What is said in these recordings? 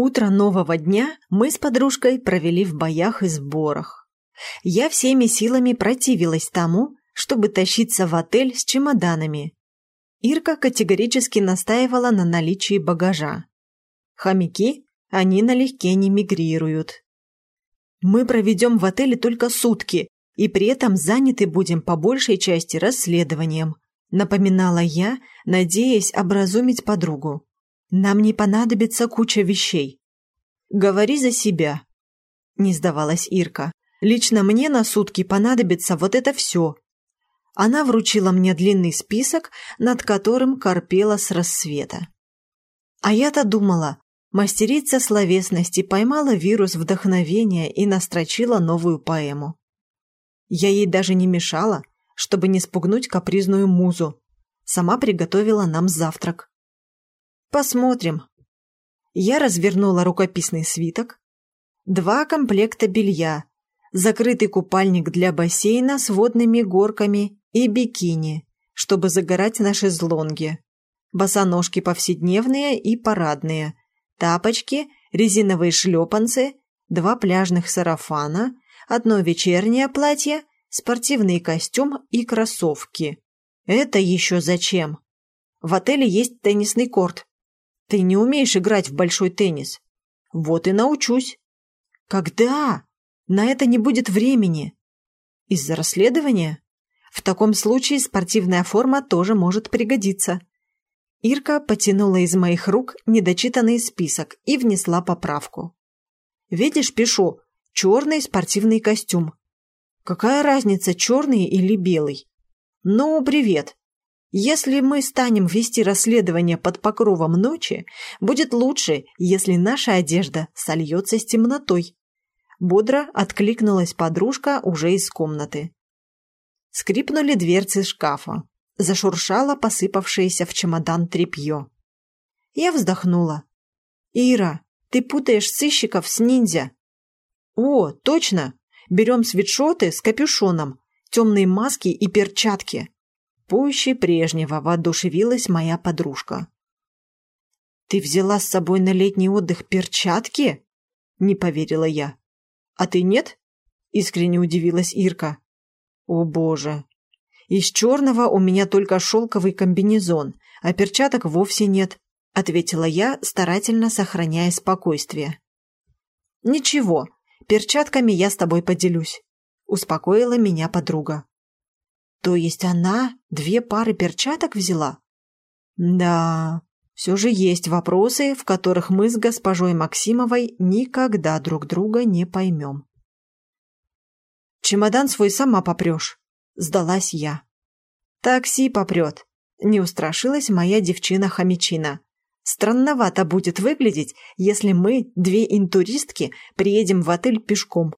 Утро нового дня мы с подружкой провели в боях и сборах. Я всеми силами противилась тому, чтобы тащиться в отель с чемоданами. Ирка категорически настаивала на наличии багажа. Хомяки, они налегке не мигрируют. Мы проведем в отеле только сутки, и при этом заняты будем по большей части расследованием, напоминала я, надеясь образумить подругу. Нам не понадобится куча вещей. Говори за себя. Не сдавалась Ирка. Лично мне на сутки понадобится вот это все. Она вручила мне длинный список, над которым корпела с рассвета. А я-то думала, мастерица словесности поймала вирус вдохновения и настрочила новую поэму. Я ей даже не мешала, чтобы не спугнуть капризную музу. Сама приготовила нам завтрак. Посмотрим. Я развернула рукописный свиток. Два комплекта белья, закрытый купальник для бассейна с водными горками и бикини, чтобы загорать на шезлонге. Босоножки повседневные и парадные, тапочки, резиновые шлепанцы, два пляжных сарафана, одно вечернее платье, спортивный костюм и кроссовки. Это еще зачем? В отеле есть теннисный корт, ты не умеешь играть в большой теннис. Вот и научусь. Когда? На это не будет времени. Из-за расследования? В таком случае спортивная форма тоже может пригодиться. Ирка потянула из моих рук недочитанный список и внесла поправку. Видишь, пишу «черный спортивный костюм». Какая разница, черный или белый? Ну, привет. Если мы станем вести расследование под покровом ночи, будет лучше, если наша одежда сольется с темнотой. Бодро откликнулась подружка уже из комнаты. Скрипнули дверцы шкафа. Зашуршало посыпавшееся в чемодан тряпье. Я вздохнула. «Ира, ты путаешь сыщиков с ниндзя». «О, точно! Берем свитшоты с капюшоном, темные маски и перчатки. Пуще прежнего воодушевилась моя подружка. «Ты взяла с собой на летний отдых перчатки?» – не поверила я. «А ты нет?» – искренне удивилась Ирка. «О боже! Из черного у меня только шелковый комбинезон, а перчаток вовсе нет», – ответила я, старательно сохраняя спокойствие. «Ничего, перчатками я с тобой поделюсь», – успокоила меня подруга. То есть она две пары перчаток взяла? Да, все же есть вопросы, в которых мы с госпожой Максимовой никогда друг друга не поймем. Чемодан свой сама попрешь, сдалась я. Такси попрет, не устрашилась моя девчина-хомячина. Странновато будет выглядеть, если мы, две интуристки, приедем в отель пешком.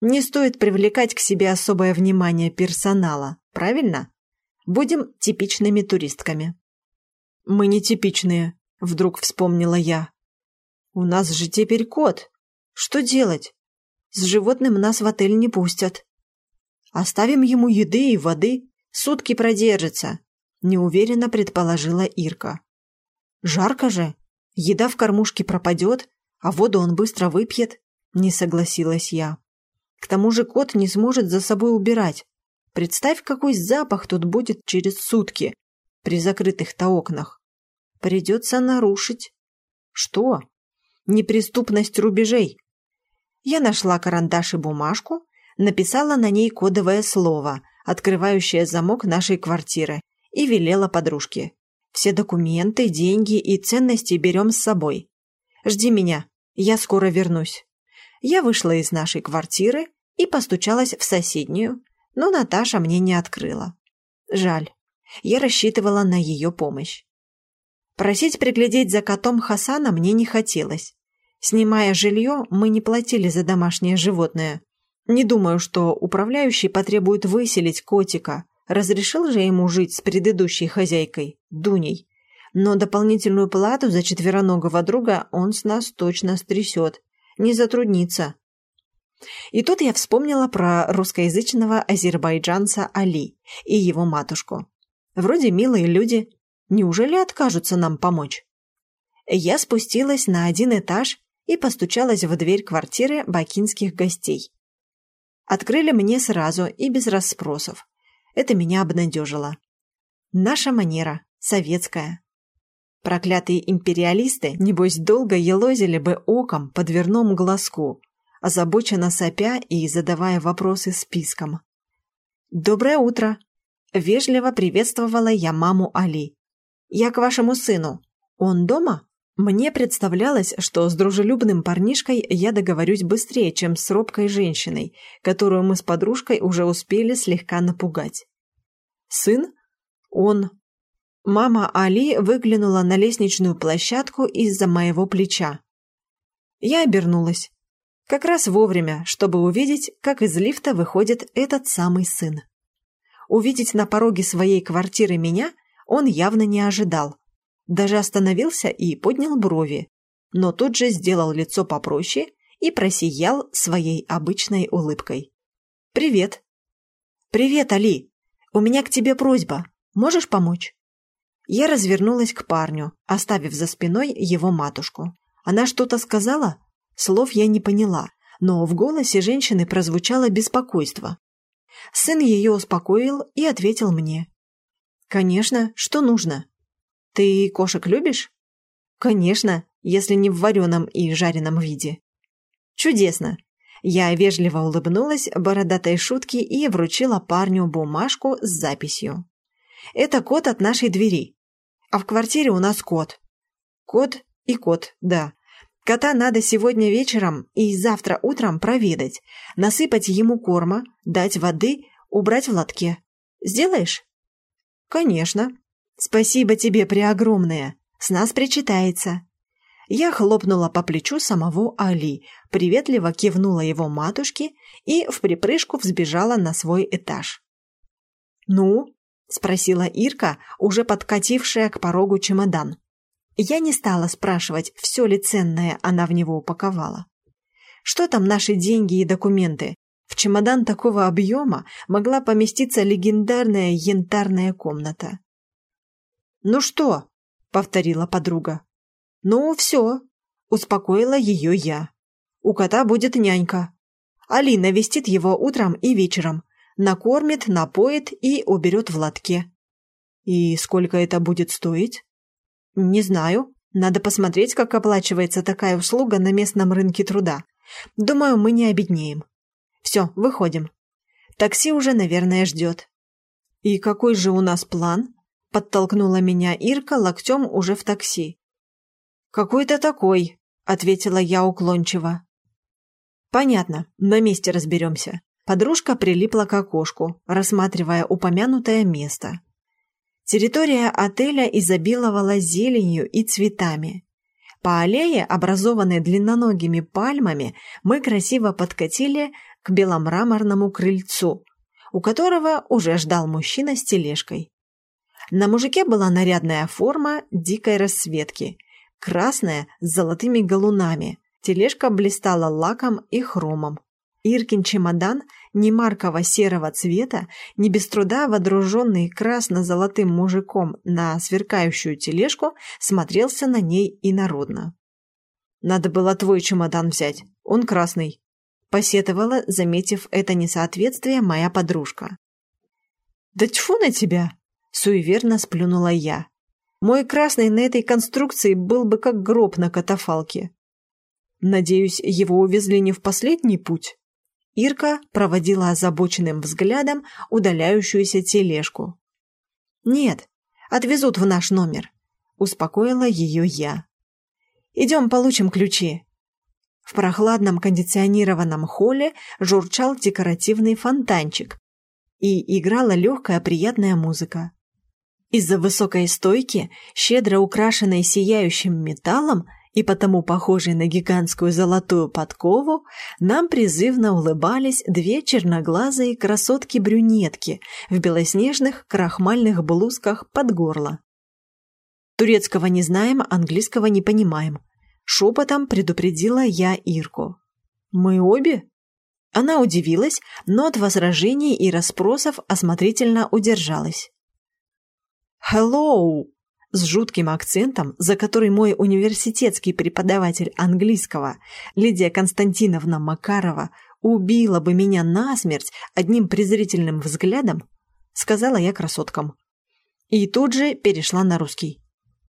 Не стоит привлекать к себе особое внимание персонала правильно? Будем типичными туристками». «Мы не типичные», — вдруг вспомнила я. «У нас же теперь кот. Что делать? С животным нас в отель не пустят. Оставим ему еды и воды, сутки продержится», — неуверенно предположила Ирка. «Жарко же. Еда в кормушке пропадет, а воду он быстро выпьет», — не согласилась я. «К тому же кот не сможет за собой убирать, Представь, какой запах тут будет через сутки при закрытых-то окнах. Придется нарушить. Что? Неприступность рубежей. Я нашла карандаш и бумажку, написала на ней кодовое слово, открывающее замок нашей квартиры, и велела подружке. Все документы, деньги и ценности берем с собой. Жди меня, я скоро вернусь. Я вышла из нашей квартиры и постучалась в соседнюю, но Наташа мне не открыла. Жаль. Я рассчитывала на ее помощь. Просить приглядеть за котом Хасана мне не хотелось. Снимая жилье, мы не платили за домашнее животное. Не думаю, что управляющий потребует выселить котика. Разрешил же ему жить с предыдущей хозяйкой, Дуней. Но дополнительную плату за четвероногого друга он с нас точно стрясет. Не затруднится. И тут я вспомнила про русскоязычного азербайджанца Али и его матушку. Вроде милые люди. Неужели откажутся нам помочь? Я спустилась на один этаж и постучалась в дверь квартиры бакинских гостей. Открыли мне сразу и без расспросов. Это меня обнадежило. Наша манера, советская. Проклятые империалисты, небось, долго елозили бы оком по дверному глазку, озабоченно сопя и задавая вопросы списком. «Доброе утро!» – вежливо приветствовала я маму Али. «Я к вашему сыну. Он дома?» Мне представлялось, что с дружелюбным парнишкой я договорюсь быстрее, чем с робкой женщиной, которую мы с подружкой уже успели слегка напугать. «Сын? Он Мама Али выглянула на лестничную площадку из-за моего плеча. Я обернулась. Как раз вовремя, чтобы увидеть, как из лифта выходит этот самый сын. Увидеть на пороге своей квартиры меня он явно не ожидал. Даже остановился и поднял брови, но тут же сделал лицо попроще и просиял своей обычной улыбкой. «Привет!» «Привет, Али! У меня к тебе просьба. Можешь помочь?» Я развернулась к парню, оставив за спиной его матушку. Она что-то сказала? Слов я не поняла, но в голосе женщины прозвучало беспокойство. Сын ее успокоил и ответил мне. «Конечно, что нужно?» «Ты кошек любишь?» «Конечно, если не в вареном и жареном виде». «Чудесно!» Я вежливо улыбнулась бородатой шутке и вручила парню бумажку с записью. «Это код от нашей двери. А в квартире у нас кот. Кот и кот, да. Кота надо сегодня вечером и завтра утром проведать, насыпать ему корма, дать воды, убрать в лотке. Сделаешь? Конечно. Спасибо тебе преогромное. С нас причитается. Я хлопнула по плечу самого Али, приветливо кивнула его матушке и в припрыжку взбежала на свой этаж. «Ну, – спросила Ирка, уже подкатившая к порогу чемодан. Я не стала спрашивать, все ли ценное она в него упаковала. Что там наши деньги и документы? В чемодан такого объема могла поместиться легендарная янтарная комната. «Ну что?» – повторила подруга. «Ну, все», – успокоила ее я. «У кота будет нянька. Алина вестит его утром и вечером, накормит, напоит и уберет в лотке. И сколько это будет стоить? Не знаю. Надо посмотреть, как оплачивается такая услуга на местном рынке труда. Думаю, мы не обеднеем. Все, выходим. Такси уже, наверное, ждет. И какой же у нас план? Подтолкнула меня Ирка локтем уже в такси. Какой-то такой, ответила я уклончиво. Понятно, на месте разберемся. Подружка прилипла к окошку, рассматривая упомянутое место. Территория отеля изобиловала зеленью и цветами. По аллее, образованной длинноногими пальмами, мы красиво подкатили к беломраморному крыльцу, у которого уже ждал мужчина с тележкой. На мужике была нарядная форма дикой расцветки, красная с золотыми галунами, тележка блистала лаком и хромом. Иркин чемодан не маркового серого цвета, не без труда водруженный красно-золотым мужиком на сверкающую тележку, смотрелся на ней инородно. «Надо было твой чемодан взять, он красный», – посетовала, заметив это несоответствие, моя подружка. «Да тьфу на тебя!» – суеверно сплюнула я. «Мой красный на этой конструкции был бы как гроб на катафалке. Надеюсь, его увезли не в последний путь?» Ирка проводила озабоченным взглядом удаляющуюся тележку. «Нет, отвезут в наш номер», – успокоила ее я. «Идем получим ключи». В прохладном кондиционированном холле журчал декоративный фонтанчик и играла легкая приятная музыка. Из-за высокой стойки, щедро украшенной сияющим металлом, и потому похожей на гигантскую золотую подкову, нам призывно улыбались две черноглазые красотки-брюнетки в белоснежных крахмальных блузках под горло. Турецкого не знаем, английского не понимаем. Шепотом предупредила я Ирку. «Мы обе?» Она удивилась, но от возражений и расспросов осмотрительно удержалась. «Hello!» С жутким акцентом, за который мой университетский преподаватель английского Лидия Константиновна Макарова убила бы меня насмерть одним презрительным взглядом, сказала я красоткам. И тут же перешла на русский.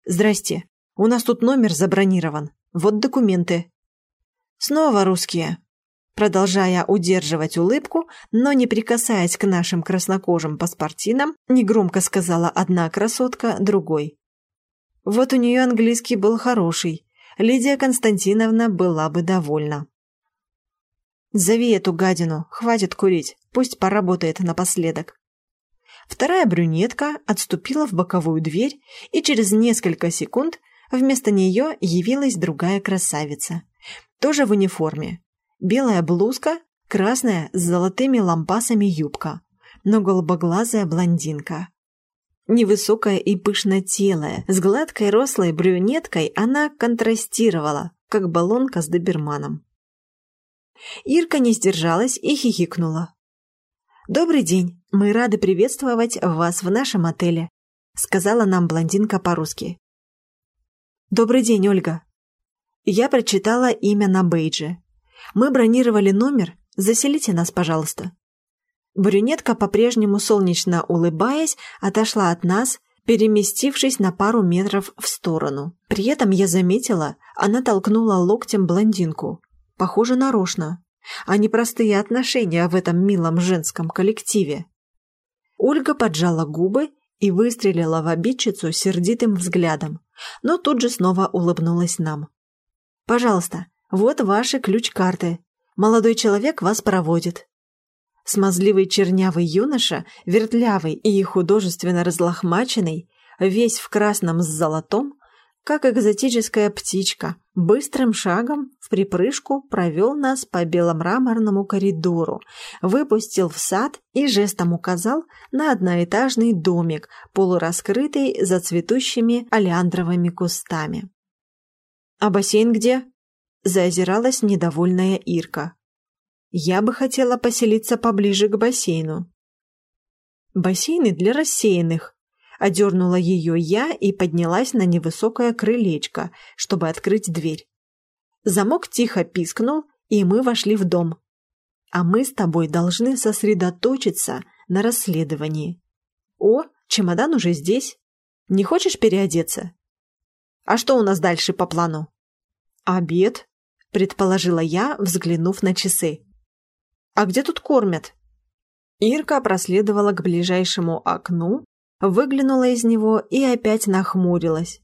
«Здрасте, у нас тут номер забронирован. Вот документы». Снова русские. Продолжая удерживать улыбку, но не прикасаясь к нашим краснокожим паспортинам, негромко сказала одна красотка другой. Вот у нее английский был хороший. Лидия Константиновна была бы довольна. «Зови эту гадину, хватит курить, пусть поработает напоследок». Вторая брюнетка отступила в боковую дверь, и через несколько секунд вместо нее явилась другая красавица. Тоже в униформе, Белая блузка, красная с золотыми лампасами юбка, но голубоглазая блондинка. Невысокая и пышнотелая, с гладкой рослой брюнеткой она контрастировала, как баллонка с доберманом. Ирка не сдержалась и хихикнула. «Добрый день, мы рады приветствовать вас в нашем отеле», сказала нам блондинка по-русски. «Добрый день, Ольга». Я прочитала имя на бейдже. Мы бронировали номер, заселите нас, пожалуйста». Брюнетка, по-прежнему солнечно улыбаясь, отошла от нас, переместившись на пару метров в сторону. При этом я заметила, она толкнула локтем блондинку. Похоже, нарочно. А непростые отношения в этом милом женском коллективе. Ольга поджала губы и выстрелила в обидчицу сердитым взглядом, но тут же снова улыбнулась нам. «Пожалуйста, вот ваши ключ-карты. Молодой человек вас проводит». Смазливый чернявый юноша, вертлявый и художественно разлохмаченный, весь в красном с золотом, как экзотическая птичка, быстрым шагом в припрыжку провел нас по беломраморному коридору, выпустил в сад и жестом указал на одноэтажный домик, полураскрытый за цветущими олеандровыми кустами. «А бассейн где?» заозиралась недовольная Ирка. «Я бы хотела поселиться поближе к бассейну». «Бассейны для рассеянных», — одернула ее я и поднялась на невысокое крылечко, чтобы открыть дверь. Замок тихо пискнул, и мы вошли в дом. «А мы с тобой должны сосредоточиться на расследовании». «О, чемодан уже здесь. Не хочешь переодеться?» «А что у нас дальше по плану?» «Обед», — предположила я, взглянув на часы. «А где тут кормят?» Ирка проследовала к ближайшему окну, выглянула из него и опять нахмурилась.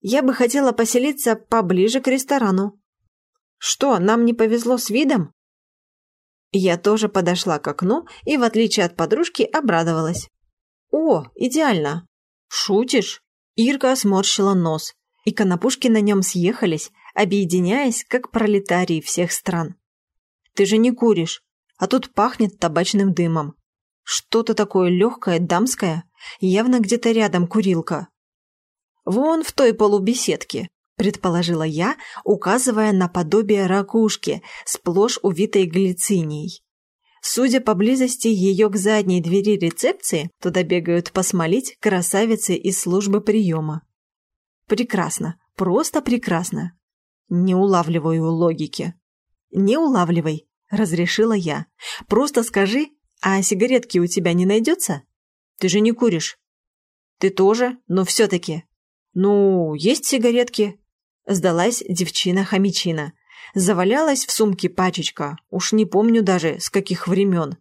«Я бы хотела поселиться поближе к ресторану». «Что, нам не повезло с видом?» Я тоже подошла к окну и, в отличие от подружки, обрадовалась. «О, идеально!» «Шутишь?» Ирка сморщила нос, и конопушки на нем съехались, объединяясь, как пролетарии всех стран. Ты же не куришь, а тут пахнет табачным дымом. Что-то такое легкое, дамское, явно где-то рядом курилка. Вон в той полубеседке, предположила я, указывая на подобие ракушки, сплошь увитой глицинией. Судя по близости ее к задней двери рецепции, туда бегают посмолить красавицы из службы приема. Прекрасно, просто прекрасно. Не улавливаю логики. Не улавливай, разрешила я. Просто скажи, а сигаретки у тебя не найдется? Ты же не куришь. Ты тоже, но все-таки. Ну, есть сигаретки. Сдалась девчина-хомячина. Завалялась в сумке пачечка, уж не помню даже, с каких времен.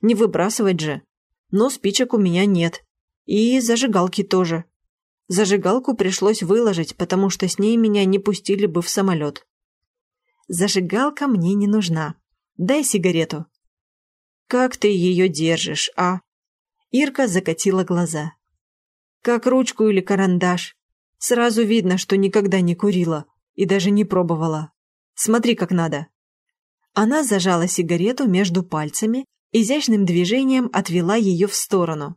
Не выбрасывать же. Но спичек у меня нет. И зажигалки тоже. Зажигалку пришлось выложить, потому что с ней меня не пустили бы в самолет. Зажигалка мне не нужна. Дай сигарету. Как ты ее держишь, а? Ирка закатила глаза. Как ручку или карандаш. Сразу видно, что никогда не курила и даже не пробовала. Смотри, как надо. Она зажала сигарету между пальцами, изящным движением отвела ее в сторону,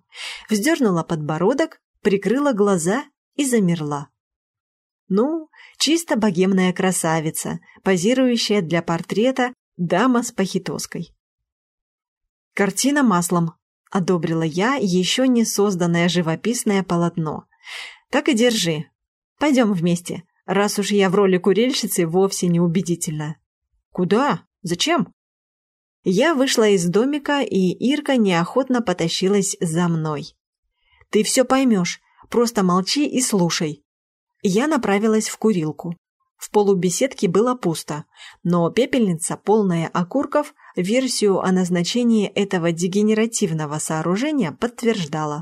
вздернула подбородок прикрыла глаза и замерла. Ну, чисто богемная красавица, позирующая для портрета дама с похитоской. «Картина маслом», — одобрила я еще не созданное живописное полотно. Так и держи. Пойдем вместе, раз уж я в роли курильщицы вовсе не убедительна. Куда? Зачем? Я вышла из домика, и Ирка неохотно потащилась за мной. Ты все поймешь, просто молчи и слушай. Я направилась в курилку. В полубеседке было пусто, но пепельница, полная окурков, версию о назначении этого дегенеративного сооружения подтверждала.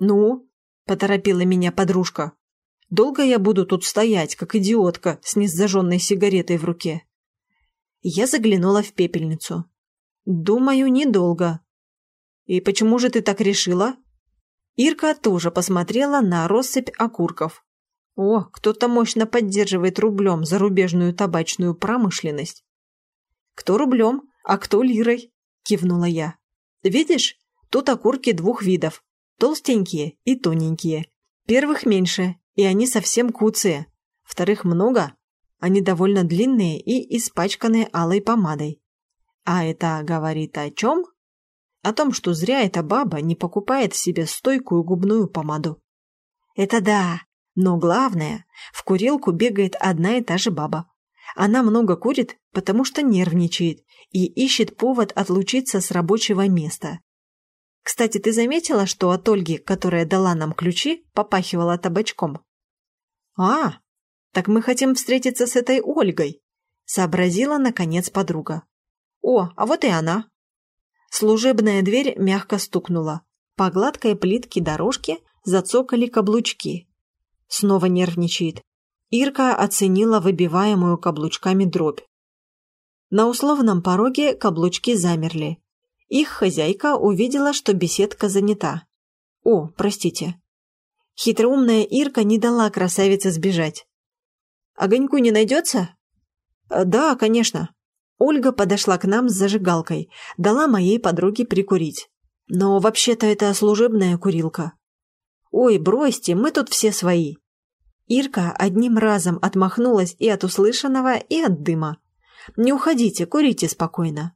«Ну?» – поторопила меня подружка. «Долго я буду тут стоять, как идиотка, с незажженной сигаретой в руке?» Я заглянула в пепельницу. «Думаю, недолго». «И почему же ты так решила?» Ирка тоже посмотрела на россыпь окурков. «О, кто-то мощно поддерживает рублем зарубежную табачную промышленность». «Кто рублем, а кто лирой?» – кивнула я. «Видишь, тут окурки двух видов Толстенькие и тоненькие. Первых меньше, и они совсем куцые. Вторых много, они довольно длинные и испачканные алой помадой. А это говорит о чем? О том, что зря эта баба не покупает себе стойкую губную помаду. Это да, но главное, в курилку бегает одна и та же баба. Она много курит, потому что нервничает и ищет повод отлучиться с рабочего места. Кстати, ты заметила, что от Ольги, которая дала нам ключи, попахивала табачком? А, так мы хотим встретиться с этой Ольгой, сообразила наконец подруга. О, а вот и она. Служебная дверь мягко стукнула. По гладкой плитке дорожки зацокали каблучки. Снова нервничает. Ирка оценила выбиваемую каблучками дробь. На условном пороге каблучки замерли, их хозяйка увидела, что беседка занята. О, простите. Хитроумная Ирка не дала красавице сбежать. «Огоньку не найдется?» «Э, «Да, конечно». Ольга подошла к нам с зажигалкой, дала моей подруге прикурить. Но вообще-то это служебная курилка. «Ой, бросьте, мы тут все свои». Ирка одним разом отмахнулась и от услышанного, и от дыма. «Не уходите, курите спокойно».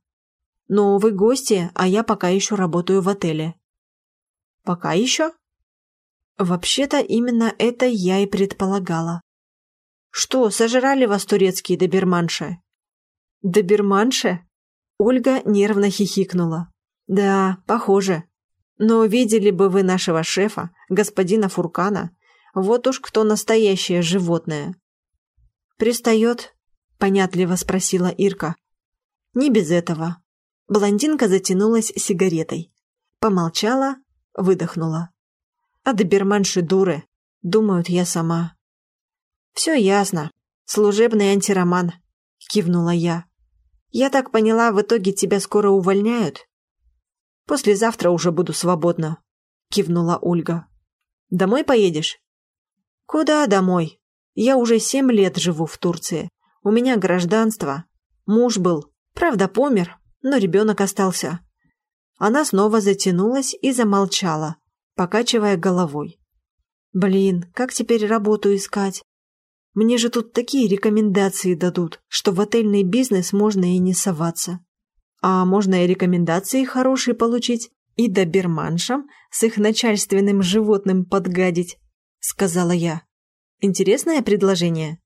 Но вы гости, а я пока еще работаю в отеле. Пока еще? Вообще-то именно это я и предполагала. Что, сожрали вас турецкие доберманши? Доберманши? Ольга нервно хихикнула. Да, похоже. Но видели бы вы нашего шефа, господина Фуркана. Вот уж кто настоящее животное. Пристает? Понятливо спросила Ирка. Не без этого. Блондинка затянулась сигаретой. Помолчала, выдохнула. А доберманши дуры. Думают, я сама. Все ясно. Служебный антироман. Кивнула я. Я так поняла, в итоге тебя скоро увольняют? Послезавтра уже буду свободна. Кивнула Ольга. Домой поедешь? Куда домой? Я уже семь лет живу в Турции. У меня гражданство. Муж был. Правда, помер, но ребенок остался. Она снова затянулась и замолчала, покачивая головой. «Блин, как теперь работу искать? Мне же тут такие рекомендации дадут, что в отельный бизнес можно и не соваться. А можно и рекомендации хорошие получить, и доберманшам с их начальственным животным подгадить», — сказала я. «Интересное предложение?»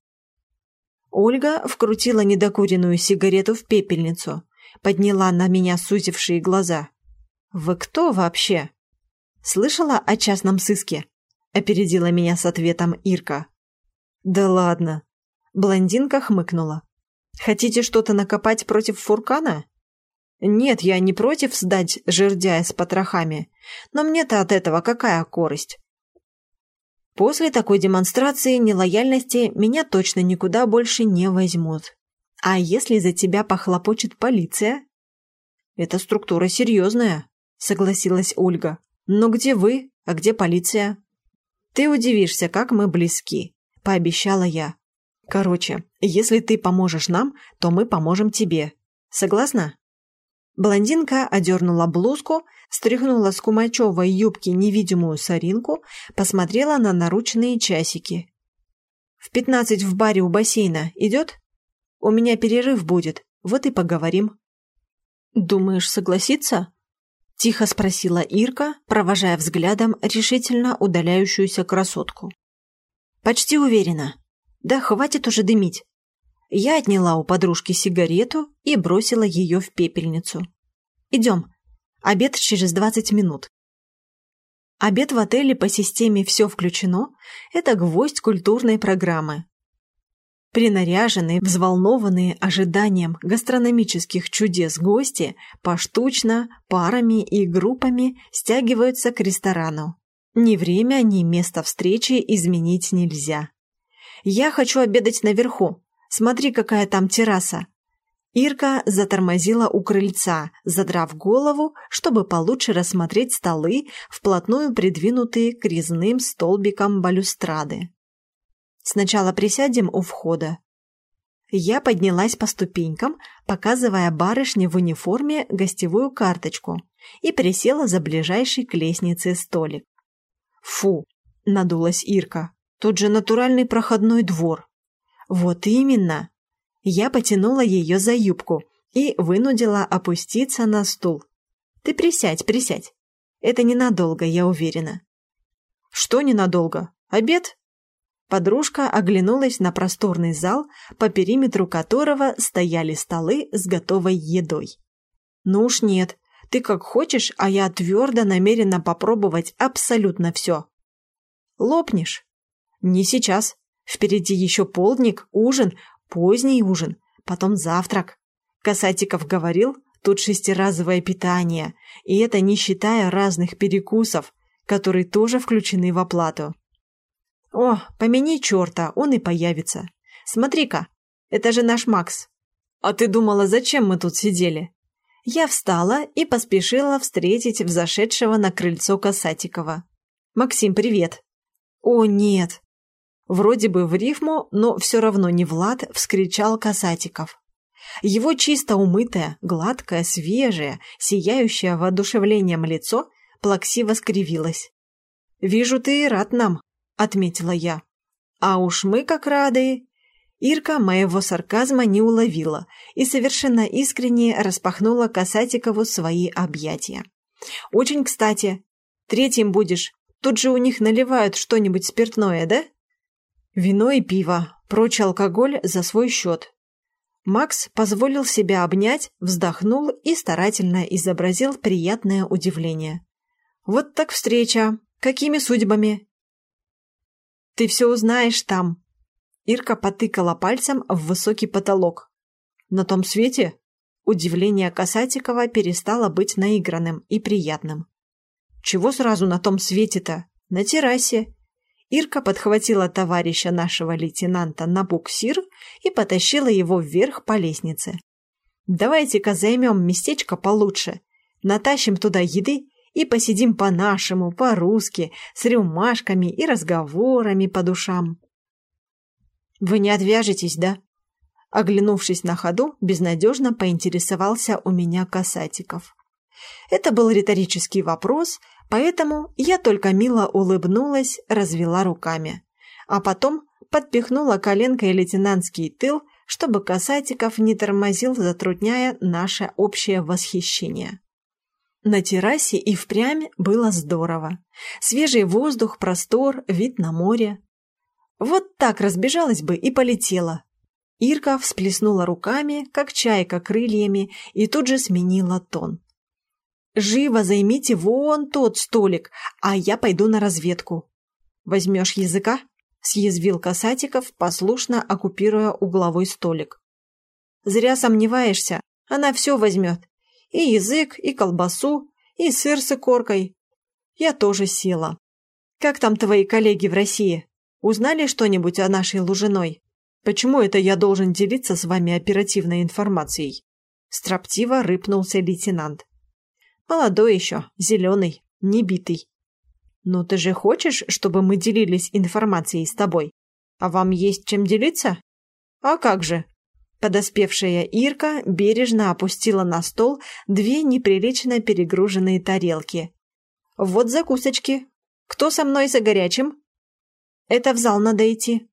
Ольга вкрутила недокуренную сигарету в пепельницу, подняла на меня сузившие глаза. «Вы кто вообще?» «Слышала о частном сыске?» — опередила меня с ответом Ирка. «Да ладно». Блондинка хмыкнула. «Хотите что-то накопать против Фуркана?» «Нет, я не против сдать жердяя с потрохами, но мне-то от этого какая корость?» После такой демонстрации нелояльности меня точно никуда больше не возьмут. А если за тебя похлопочет полиция? Это структура серьезная, согласилась Ольга. Но где вы, а где полиция? Ты удивишься, как мы близки, пообещала я. Короче, если ты поможешь нам, то мы поможем тебе. Согласна? Блондинка одернула блузку, стряхнула с кумачевой юбки невидимую соринку, посмотрела на наручные часики. «В пятнадцать в баре у бассейна идет?» У меня перерыв будет, вот и поговорим». «Думаешь, согласиться?» – тихо спросила Ирка, провожая взглядом решительно удаляющуюся красотку. «Почти уверена. Да хватит уже дымить». Я отняла у подружки сигарету и бросила ее в пепельницу. «Идем. Обед через 20 минут». Обед в отеле по системе «Все включено» – это гвоздь культурной программы, Принаряженные, взволнованные ожиданием гастрономических чудес гости поштучно, парами и группами стягиваются к ресторану. Ни время, ни место встречи изменить нельзя. «Я хочу обедать наверху. Смотри, какая там терраса». Ирка затормозила у крыльца, задрав голову, чтобы получше рассмотреть столы, вплотную придвинутые к резным столбикам балюстрады. Сначала присядем у входа. Я поднялась по ступенькам, показывая барышне в униформе гостевую карточку, и присела за ближайший к лестнице столик. «Фу!» – надулась Ирка. «Тут же натуральный проходной двор». «Вот именно!» Я потянула ее за юбку и вынудила опуститься на стул. «Ты присядь, присядь. Это ненадолго, я уверена». «Что ненадолго? Обед?» Подружка оглянулась на просторный зал, по периметру которого стояли столы с готовой едой. «Ну уж нет, ты как хочешь, а я твердо намерена попробовать абсолютно все». «Лопнешь?» «Не сейчас. Впереди еще полдник, ужин, поздний ужин, потом завтрак». Касатиков говорил, тут шестиразовое питание, и это не считая разных перекусов, которые тоже включены в оплату. «О, помяни черта, он и появится. Смотри-ка, это же наш Макс. А ты думала, зачем мы тут сидели?» Я встала и поспешила встретить взошедшего на крыльцо Касатикова. «Максим, привет!» «О, нет!» Вроде бы в рифму, но все равно не Влад, вскричал Касатиков. Его чисто умытое, гладкое, свежее, сияющее воодушевлением лицо плаксиво скривилось. «Вижу, ты рад нам», – отметила я. «А уж мы как рады!» Ирка моего сарказма не уловила и совершенно искренне распахнула Касатикову свои объятия. «Очень кстати. Третьим будешь. Тут же у них наливают что-нибудь спиртное, да?» Вино и пиво, прочь алкоголь за свой счет. Макс позволил себя обнять, вздохнул и старательно изобразил приятное удивление. «Вот так встреча! Какими судьбами? Ты все узнаешь там. Ирка потыкала пальцем в высокий потолок. На том свете удивление Касатикова перестало быть наигранным и приятным. Чего сразу на том свете-то? На террасе. Ирка подхватила товарища нашего лейтенанта на буксир и потащила его вверх по лестнице. «Давайте-ка займем местечко получше, натащим туда еды и посидим по-нашему, по-русски, с рюмашками и разговорами по душам. «Вы не отвяжетесь, да?» Оглянувшись на ходу, безнадежно поинтересовался у меня Касатиков. Это был риторический вопрос, поэтому я только мило улыбнулась, развела руками. А потом подпихнула коленкой лейтенантский тыл, чтобы Касатиков не тормозил, затрудняя наше общее восхищение. На террасе и впрямь было здорово. Свежий воздух, простор, вид на море. Вот так разбежалась бы и полетела. Ирка всплеснула руками, как чайка крыльями, и тут же сменила тон. «Живо займите вон тот столик, а я пойду на разведку». «Возьмешь языка?» – съязвил Касатиков, послушно оккупируя угловой столик. «Зря сомневаешься, она все возьмет. И язык, и колбасу, и сыр с икоркой. Я тоже села. Как там твои коллеги в России? Узнали что-нибудь о нашей Лужиной? Почему это я должен делиться с вами оперативной информацией? Строптиво рыпнулся лейтенант. Молодой еще, зеленый, небитый. Ну ты же хочешь, чтобы мы делились информацией с тобой? А вам есть чем делиться? А как же? Подоспевшая Ирка бережно опустила на стол две неприлично перегруженные тарелки. «Вот закусочки. Кто со мной за горячим?» «Это в зал надо идти».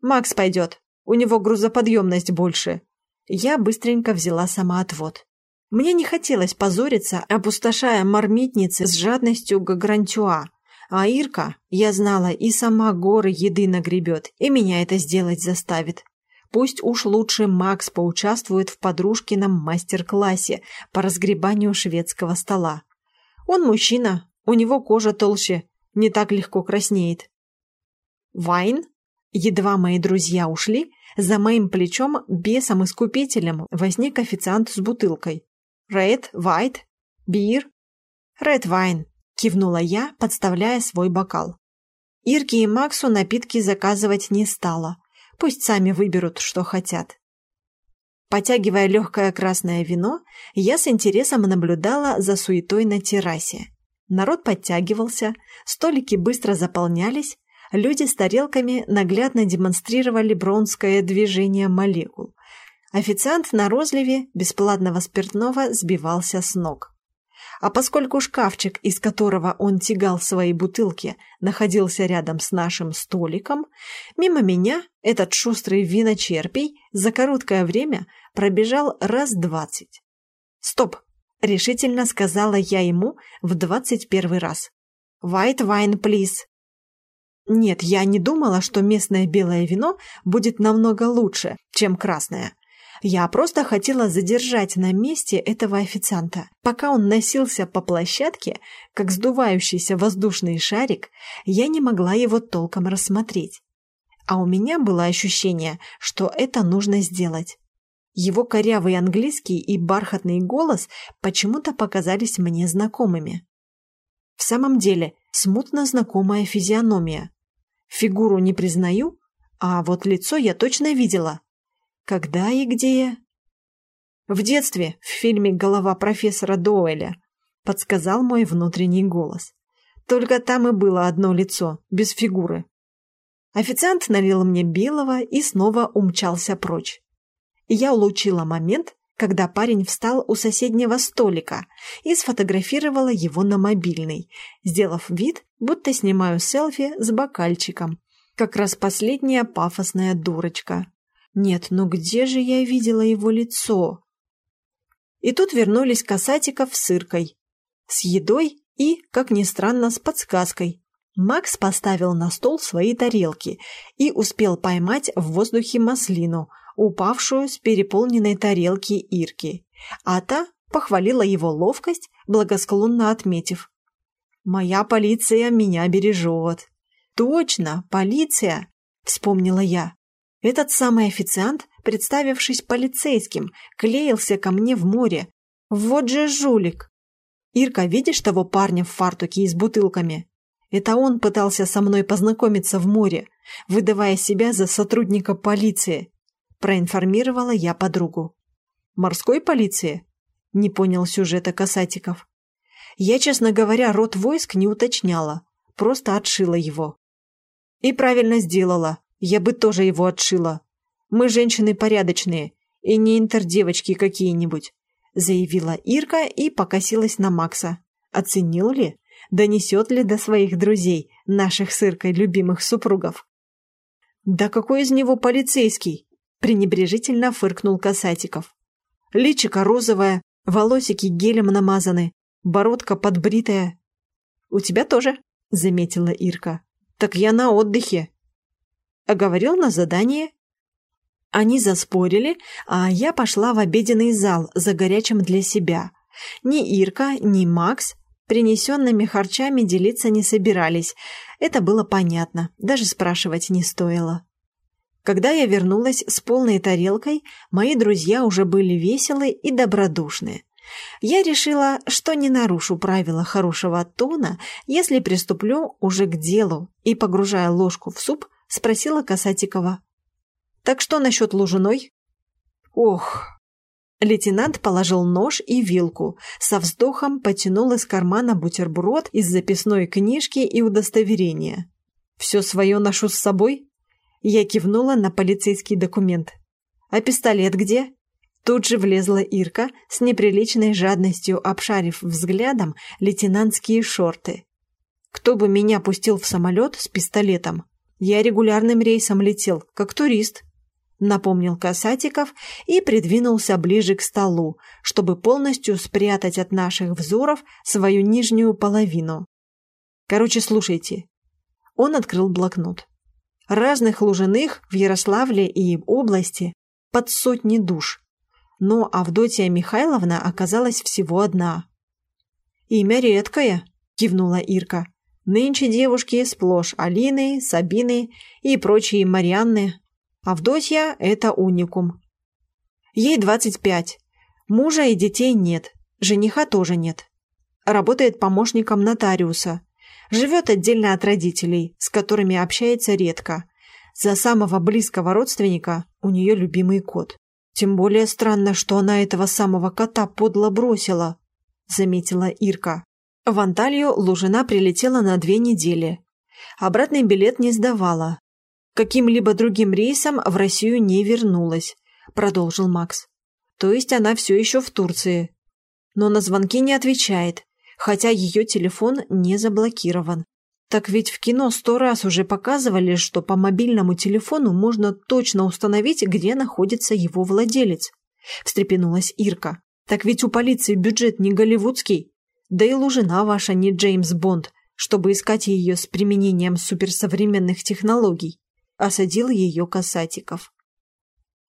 «Макс пойдет. У него грузоподъемность больше». Я быстренько взяла самоотвод. Мне не хотелось позориться, опустошая мармитницы с жадностью Гагрантюа. А Ирка, я знала, и сама горы еды нагребет, и меня это сделать заставит. Пусть уж лучше Макс поучаствует в подружкином мастер-классе по разгребанию шведского стола. Он мужчина, у него кожа толще, не так легко краснеет. Вайн? Едва мои друзья ушли, за моим плечом бесом-искупителем возник официант с бутылкой. «Ред, Вайт, Бир?» «Ред Вайн», – кивнула я, подставляя свой бокал. Ирке и Максу напитки заказывать не стала. Пусть сами выберут, что хотят. Потягивая легкое красное вино, я с интересом наблюдала за суетой на террасе. Народ подтягивался, столики быстро заполнялись, люди с тарелками наглядно демонстрировали бронское движение молекул. Официант на розливе бесплатного спиртного сбивался с ног. А поскольку шкафчик, из которого он тягал свои бутылки, находился рядом с нашим столиком, мимо меня этот шустрый виночерпий за короткое время пробежал раз двадцать. «Стоп!» – решительно сказала я ему в двадцать первый раз. «White wine, please!» Нет, я не думала, что местное белое вино будет намного лучше, чем красное. Я просто хотела задержать на месте этого официанта. Пока он носился по площадке, как сдувающийся воздушный шарик, я не могла его толком рассмотреть. А у меня было ощущение, что это нужно сделать. Его корявый английский и бархатный голос почему-то показались мне знакомыми. В самом деле, смутно знакомая физиономия. Фигуру не признаю, а вот лицо я точно видела. Когда и где? В детстве, в фильме «Голова профессора Доуэля», подсказал мой внутренний голос. Только там и было одно лицо, без фигуры. Официант налил мне белого и снова умчался прочь. Я улучила момент, когда парень встал у соседнего столика и сфотографировала его на мобильный, сделав вид, будто снимаю селфи с бокальчиком. Как раз последняя пафосная дурочка. Нет, ну где же я видела его лицо? И тут вернулись Касатиков с Иркой. С едой и, как ни странно, с подсказкой. Макс поставил на стол свои тарелки и успел поймать в воздухе маслину, упавшую с переполненной тарелки Ирки. А та похвалила его ловкость, благосклонно отметив. «Моя полиция меня бережет». «Точно, полиция!» – вспомнила я. Этот самый официант, представившись полицейским, клеился ко мне в море. Вот же жулик! Ирка, видишь того парня в фартуке и с бутылками? Это он пытался со мной познакомиться в море, выдавая себя за сотрудника полиции. Проинформировала я подругу. Морской полиции? Не понял сюжета Касатиков. Я, честно говоря, род войск не уточняла, просто отшила его. И правильно сделала, я бы тоже его отшила. Мы женщины порядочные, и не интердевочки какие-нибудь», заявила Ирка и покосилась на Макса. Оценил ли? Донесет ли до своих друзей, наших с Иркой любимых супругов? «Да какой из него полицейский?» пренебрежительно фыркнул Касатиков. «Личико розовое, волосики гелем намазаны, бородка подбритая». «У тебя тоже», — заметила Ирка. «Так я на отдыхе», а говорил на задание. Они заспорили, а я пошла в обеденный зал за горячим для себя. Ни Ирка, ни Макс принесенными харчами делиться не собирались. Это было понятно, даже спрашивать не стоило. Когда я вернулась с полной тарелкой, мои друзья уже были веселы и добродушны. Я решила, что не нарушу правила хорошего тона, если приступлю уже к делу и, погружая ложку в суп, спросила Касатикова. «Так что насчет Лужиной?» «Ох!» Лейтенант положил нож и вилку, со вздохом потянул из кармана бутерброд из записной книжки и удостоверения. «Все свое ношу с собой?» Я кивнула на полицейский документ. «А пистолет где?» Тут же влезла Ирка, с неприличной жадностью обшарив взглядом лейтенантские шорты. «Кто бы меня пустил в самолет с пистолетом?» Я регулярным рейсом летел, как турист. напомнил Касатиков и придвинулся ближе к столу, чтобы полностью спрятать от наших взоров свою нижнюю половину. Короче, слушайте. Он открыл блокнот. Разных лужаных в Ярославле и области под сотни душ. Но Авдотья Михайловна оказалась всего одна. «Имя редкое», – кивнула Ирка. «Нынче девушки сплошь Алины, Сабины и прочие Марианны. Авдотья – это уникум. Ей 25. Мужа и детей нет, жениха тоже нет. Работает помощником нотариуса. Живет отдельно от родителей, с которыми общается редко. За самого близкого родственника у нее любимый кот. Тем более странно, что она этого самого кота подло бросила, заметила Ирка. В Анталью Лужина прилетела на две недели. Обратный билет не сдавала, каким-либо другим рейсом в Россию не вернулась», – продолжил Макс. «То есть она все еще в Турции. Но на звонки не отвечает, хотя ее телефон не заблокирован. Так ведь в кино сто раз уже показывали, что по мобильному телефону можно точно установить, где находится его владелец», – встрепенулась Ирка. «Так ведь у полиции бюджет не голливудский. Да и Лужина ваша не Джеймс Бонд, чтобы искать ее с применением суперсовременных технологий осадил ее Касатиков.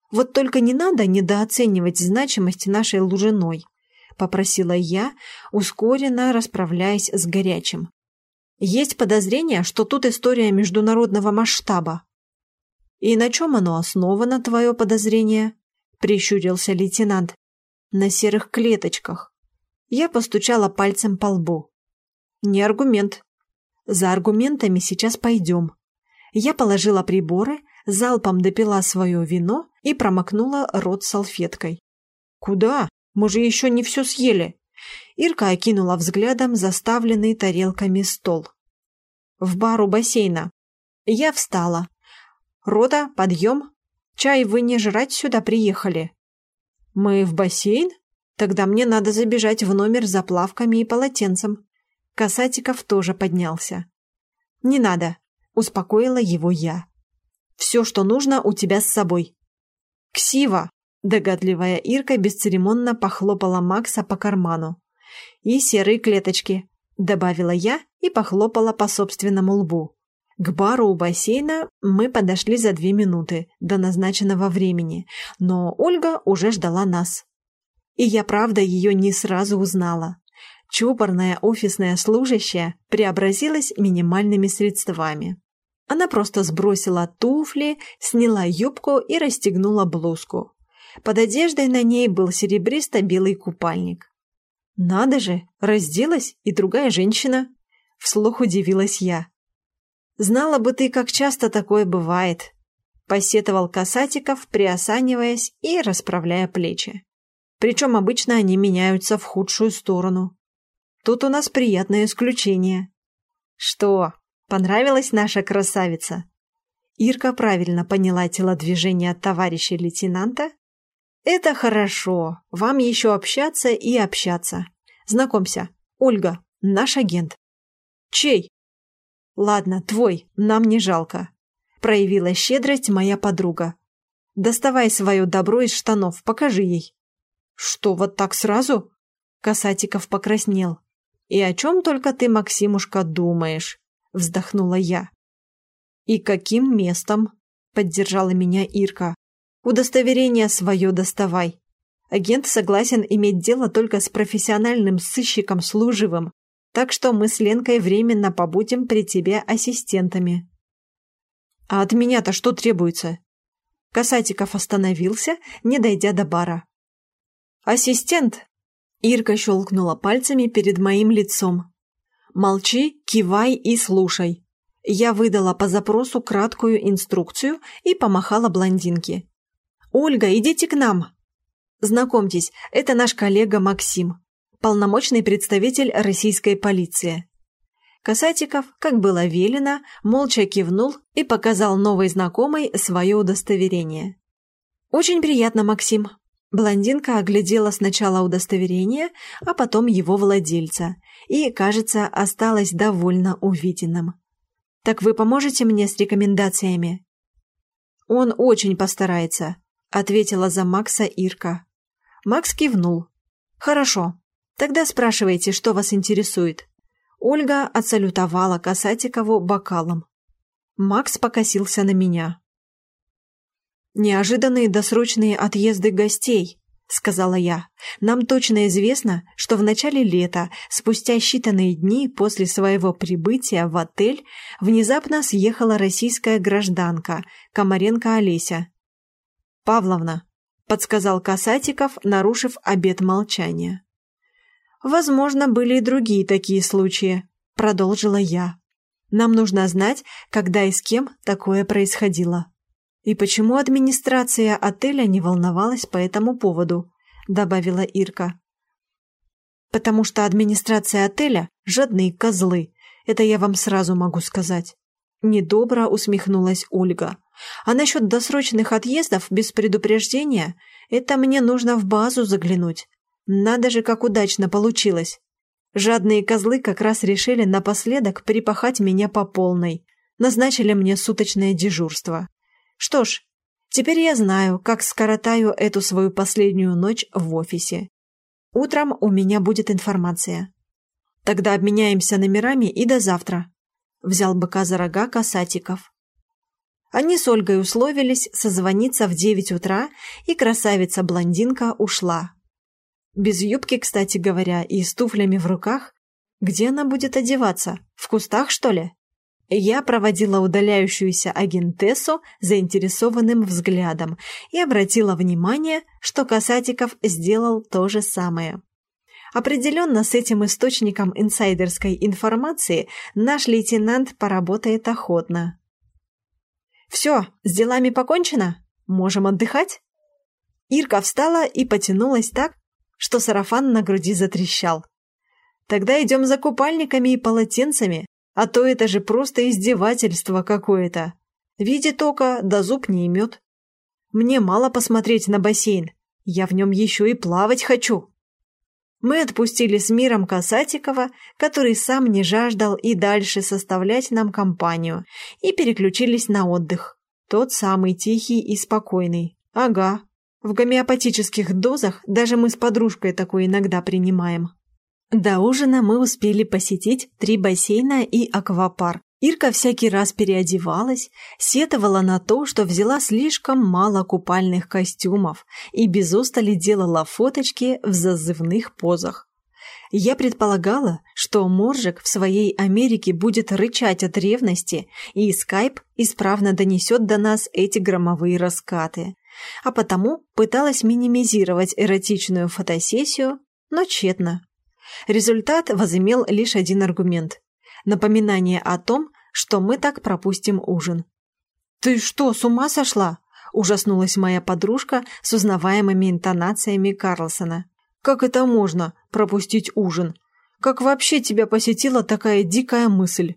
«Вот только не надо недооценивать значимость нашей Лужиной», – попросила я, ускоренно расправляясь с горячим. «Есть подозрение, что тут история международного масштаба». «И на чем оно основано, твое подозрение?» – прищурился лейтенант. «На серых клеточках». Я постучала пальцем по лбу. «Не аргумент. За аргументами сейчас пойдем. Я положила приборы, залпом допила свое вино и промокнула рот салфеткой. «Куда? Мы же еще не все съели!» Ирка окинула взглядом заставленный тарелками стол. «В бар у бассейна». Я встала. «Рота, подъем! Чай вы не жрать сюда приехали?» «Мы в бассейн? Тогда мне надо забежать в номер за плавками и полотенцем». Касатиков тоже поднялся. «Не надо успокоила его я. «Все, что нужно, у тебя с собой». «Ксива!» – догадливая Ирка бесцеремонно похлопала Макса по карману. «И серые клеточки», – добавила я и похлопала по собственному лбу. К бару у бассейна мы подошли за две минуты до назначенного времени, но Ольга уже ждала нас. И я правда ее не сразу узнала. Чопорная офисная служащая преобразилась минимальными средствами. Она просто сбросила туфли, сняла юбку и расстегнула блузку. Под одеждой на ней был серебристо-белый купальник. «Надо же, разделась и другая женщина!» – вслух удивилась я. «Знала бы ты, как часто такое бывает», – посетовал Касатиков, приосаниваясь и расправляя плечи. Причем обычно они меняются в худшую сторону. Тут у нас приятное исключение. «Что, Понравилась наша красавица?» Ирка правильно поняла телодвижение товарища лейтенанта. «Это хорошо. Вам еще общаться и общаться. Знакомься, Ольга, наш агент». «Чей?» «Ладно, твой, нам не жалко», – проявила щедрость моя подруга. «Доставай свое добро из штанов, покажи ей». «Что, вот так сразу?» Касатиков покраснел. «И о чем только ты, Максимушка, думаешь?» вздохнула я. «И каким местом?» – поддержала меня Ирка. «Удостоверение свое доставай. Агент согласен иметь дело только с профессиональным сыщиком служивым, так что мы с Ленкой временно побудем при тебе ассистентами». «А от меня-то что требуется?» Касатиков остановился, не дойдя до бара. «Ассистент!» Ирка щелкнула пальцами перед моим лицом. Молчи, кивай и слушай. Я выдала по запросу краткую инструкцию и помахала блондинке. «Ольга, идите к нам!» «Знакомьтесь, это наш коллега Максим, полномочный представитель российской полиции». Касатиков, как было велено, молча кивнул и показал новой знакомой свое удостоверение. «Очень приятно, Максим». Блондинка оглядела сначала удостоверение, а потом его владельца и, кажется, осталась довольно увиденным. «Так вы поможете мне с рекомендациями?» Он очень постарается, ответила за Макса Ирка. Макс кивнул. Хорошо. Тогда спрашивайте, что вас интересует. Ольга отсалютовала Касатикову бокалом. Макс покосился на меня. «Неожиданные досрочные отъезды гостей», — сказала я. «Нам точно известно, что в начале лета, спустя считанные дни после своего прибытия в отель, внезапно съехала российская гражданка Комаренко Олеся». «Павловна», — подсказал Касатиков, нарушив обет молчания. «Возможно, были и другие такие случаи», — продолжила я. «Нам нужно знать, когда и с кем такое происходило». «И почему администрация отеля не волновалась по этому поводу?» – добавила Ирка. «Потому что администрация отеля – жадные козлы, это я вам сразу могу сказать». Недобро усмехнулась Ольга. «А насчет досрочных отъездов без предупреждения – это мне нужно в базу заглянуть. Надо же, как удачно получилось. Жадные козлы как раз решили напоследок припахать меня по полной. Назначили мне суточное дежурство. Что ж, теперь я знаю, как скоротаю эту свою последнюю ночь в офисе. Утром у меня будет информация. Тогда обменяемся номерами и до завтра. Взял быка за рога Касатиков. Они с Ольгой условились созвониться в девять утра, и красавица-блондинка ушла. Без юбки, кстати говоря, и с туфлями в руках. Где она будет одеваться? В кустах, что ли? Я проводила удаляющуюся агентессу заинтересованным взглядом и обратила внимание, что Касатиков сделал то же самое. Определенно с этим источником инсайдерской информации наш лейтенант поработает охотно. «Все, с делами покончено? Можем отдыхать?» Ирка встала и потянулась так, что сарафан на груди затрещал. «Тогда идем за купальниками и полотенцами, а то это же просто издевательство какое-то. Видит око, да зуб не имет. Мне мало посмотреть на бассейн, я в нем еще и плавать хочу. Мы отпустили с миром Касатикова, который сам не жаждал и дальше составлять нам компанию, и переключились на отдых. Тот самый тихий и спокойный. Ага. В гомеопатических дозах даже мы с подружкой такое иногда принимаем. До ужина мы успели посетить три бассейна и аквапарк. Ирка всякий раз переодевалась, сетовала на то, что взяла слишком мало купальных костюмов и без устали делала фоточки в зазывных позах. Я предполагала, что Моржик в своей Америке будет рычать от ревности, и скайп исправно донесет до нас эти громовые раскаты. А потому пыталась минимизировать эротичную фотосессию, но тщетно. Результат возымел лишь один аргумент – напоминание о том, что мы так пропустим ужин. «Ты что, с ума сошла?» – ужаснулась моя подружка с узнаваемыми интонациями Карлсона. «Как это можно – пропустить ужин? Как вообще тебя посетила такая дикая мысль?»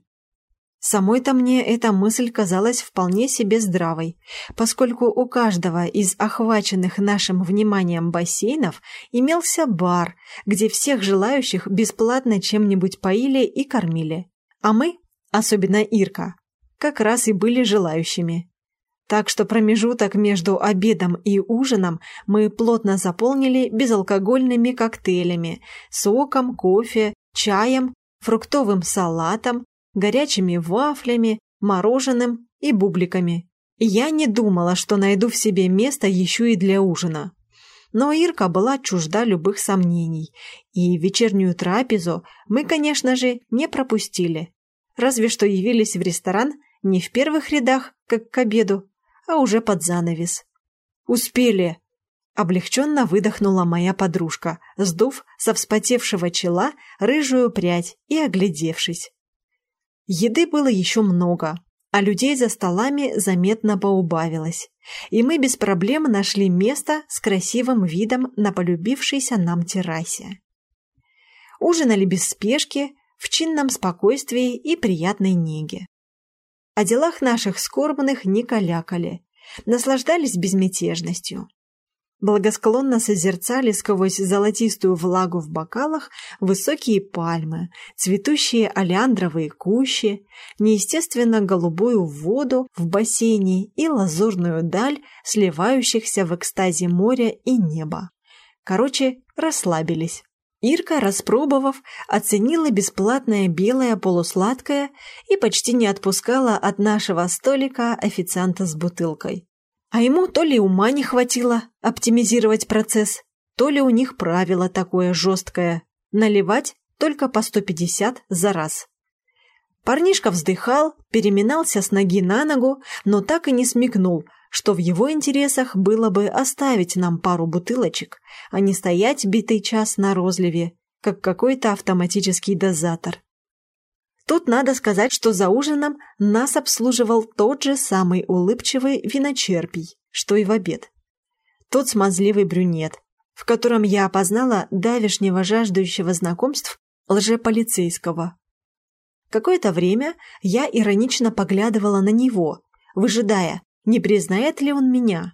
Самой-то мне эта мысль казалась вполне себе здравой, поскольку у каждого из охваченных нашим вниманием бассейнов имелся бар, где всех желающих бесплатно чем-нибудь поили и кормили. А мы, особенно Ирка, как раз и были желающими. Так что промежуток между обедом и ужином мы плотно заполнили безалкогольными коктейлями, соком, кофе, чаем, фруктовым салатом, горячими вафлями, мороженым и бубликами. Я не думала, что найду в себе место еще и для ужина. Но Ирка была чужда любых сомнений, и вечернюю трапезу мы, конечно же, не пропустили. Разве что явились в ресторан не в первых рядах, как к обеду, а уже под занавес. «Успели!» – облегченно выдохнула моя подружка, сдув со вспотевшего чела рыжую прядь и оглядевшись. Еды было еще много, а людей за столами заметно поубавилось, и мы без проблем нашли место с красивым видом на полюбившейся нам террасе. Ужинали без спешки, в чинном спокойствии и приятной неге. О делах наших скорбных не калякали, наслаждались безмятежностью. Благосклонно созерцали сквозь золотистую влагу в бокалах высокие пальмы, цветущие олеандровые кущи, неестественно голубую воду в бассейне и лазурную даль, сливающихся в экстазе моря и неба. Короче, расслабились. Ирка, распробовав, оценила бесплатное белое полусладкое и почти не отпускала от нашего столика официанта с бутылкой. А ему то ли ума не хватило оптимизировать процесс, то ли у них правило такое жесткое – наливать только по 150 за раз. Парнишка вздыхал, переминался с ноги на ногу, но так и не смекнул, что в его интересах было бы оставить нам пару бутылочек, а не стоять битый час на розливе, как какой-то автоматический дозатор. Тут надо сказать, что за ужином нас обслуживал тот же самый улыбчивый виночерпий, что и в обед. Тот смазливый брюнет, в котором я опознала давешнего жаждущего знакомств лжеполицейского. Какое-то время я иронично поглядывала на него, выжидая, не признает ли он меня.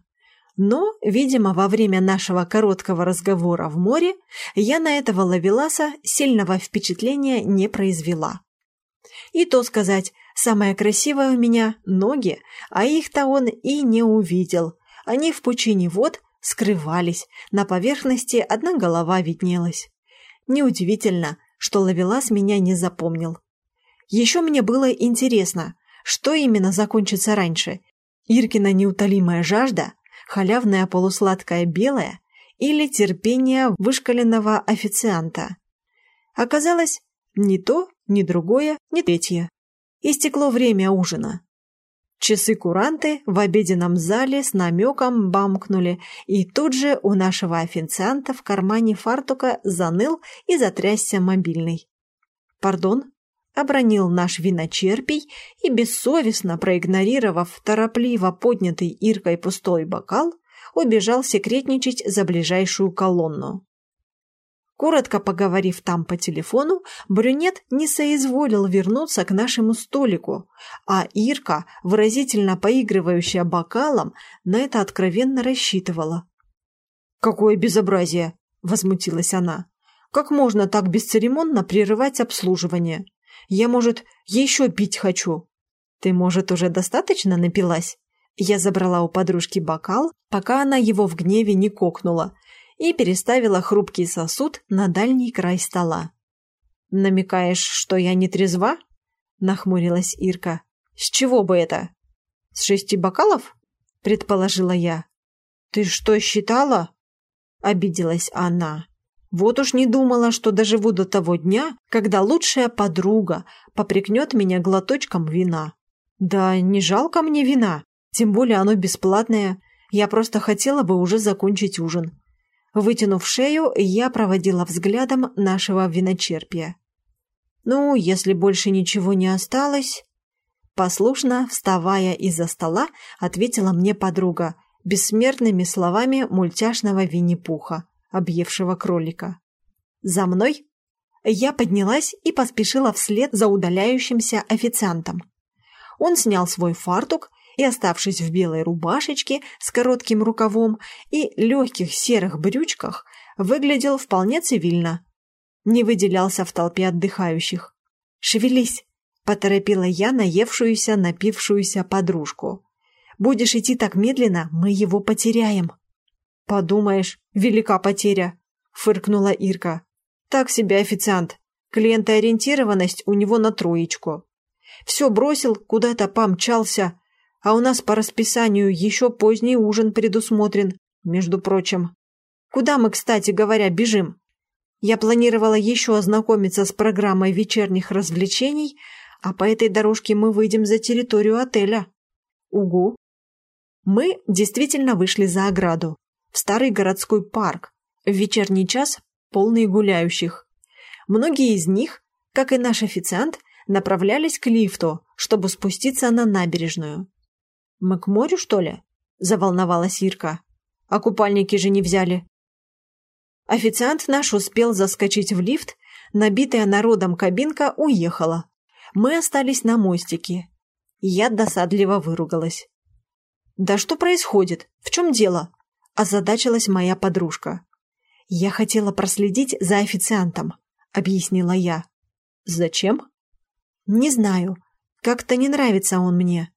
Но, видимо, во время нашего короткого разговора в море я на этого ловеласа сильного впечатления не произвела. И то сказать, самое красивое у меня – ноги, а их-то он и не увидел. Они в пучине вод скрывались, на поверхности одна голова виднелась. Неудивительно, что Лавелас меня не запомнил. Еще мне было интересно, что именно закончится раньше – Иркина неутолимая жажда, халявная полусладкая белая или терпение вышкаленного официанта. Оказалось, ни то, ни другое, ни третье. Истекло время ужина. Часы-куранты в обеденном зале с намеком бамкнули, и тут же у нашего официанта в кармане фартука заныл и затрясся мобильный. «Пардон?» — обронил наш виночерпий и, бессовестно проигнорировав торопливо поднятый Иркой пустой бокал, убежал секретничать за ближайшую колонну. Коротко поговорив там по телефону, брюнет не соизволил вернуться к нашему столику, а Ирка, выразительно поигрывающая бокалом, на это откровенно рассчитывала. «Какое безобразие!» – возмутилась она. «Как можно так бесцеремонно прерывать обслуживание? Я, может, еще пить хочу?» «Ты, может, уже достаточно напилась?» Я забрала у подружки бокал, пока она его в гневе не кокнула – и переставила хрупкий сосуд на дальний край стола. «Намекаешь, что я не трезва?» – нахмурилась Ирка. «С чего бы это?» «С шести бокалов?» – предположила я. «Ты что, считала?» – обиделась она. «Вот уж не думала, что доживу до того дня, когда лучшая подруга попрекнет меня глоточком вина. Да не жалко мне вина, тем более оно бесплатное. Я просто хотела бы уже закончить ужин. Вытянув шею, я проводила взглядом нашего виночерпия. «Ну, если больше ничего не осталось...» Послушно, вставая из-за стола, ответила мне подруга бессмертными словами мультяшного Винни-Пуха, объевшего кролика. «За мной?» Я поднялась и поспешила вслед за удаляющимся официантом. Он снял свой фартук и, оставшись в белой рубашечке с коротким рукавом и легких серых брючках, выглядел вполне цивильно. Не выделялся в толпе отдыхающих. «Шевелись!» – поторопила я наевшуюся, напившуюся подружку. «Будешь идти так медленно, мы его потеряем». «Подумаешь, велика потеря!» – фыркнула Ирка. «Так себе официант. Клиентоориентированность у него на троечку. Все бросил, куда-то помчался, а у нас по расписанию еще поздний ужин предусмотрен, между прочим. Куда мы, кстати говоря, бежим? Я планировала еще ознакомиться с программой вечерних развлечений, а по этой дорожке мы выйдем за территорию отеля. Угу. Мы действительно вышли за ограду, в старый городской парк, в вечерний час полный гуляющих. Многие из них, как и наш официант, направлялись к лифту, чтобы спуститься на набережную. «Мы к морю, что ли?» – заволновалась Ирка. «А купальники же не взяли». Официант наш успел заскочить в лифт, набитая народом кабинка уехала. Мы остались на мостике. Я досадливо выругалась. «Да что происходит? В чем дело?» озадачилась моя подружка. «Я хотела проследить за официантом», — объяснила я. «Зачем?» «Не знаю. Как-то не нравится он мне».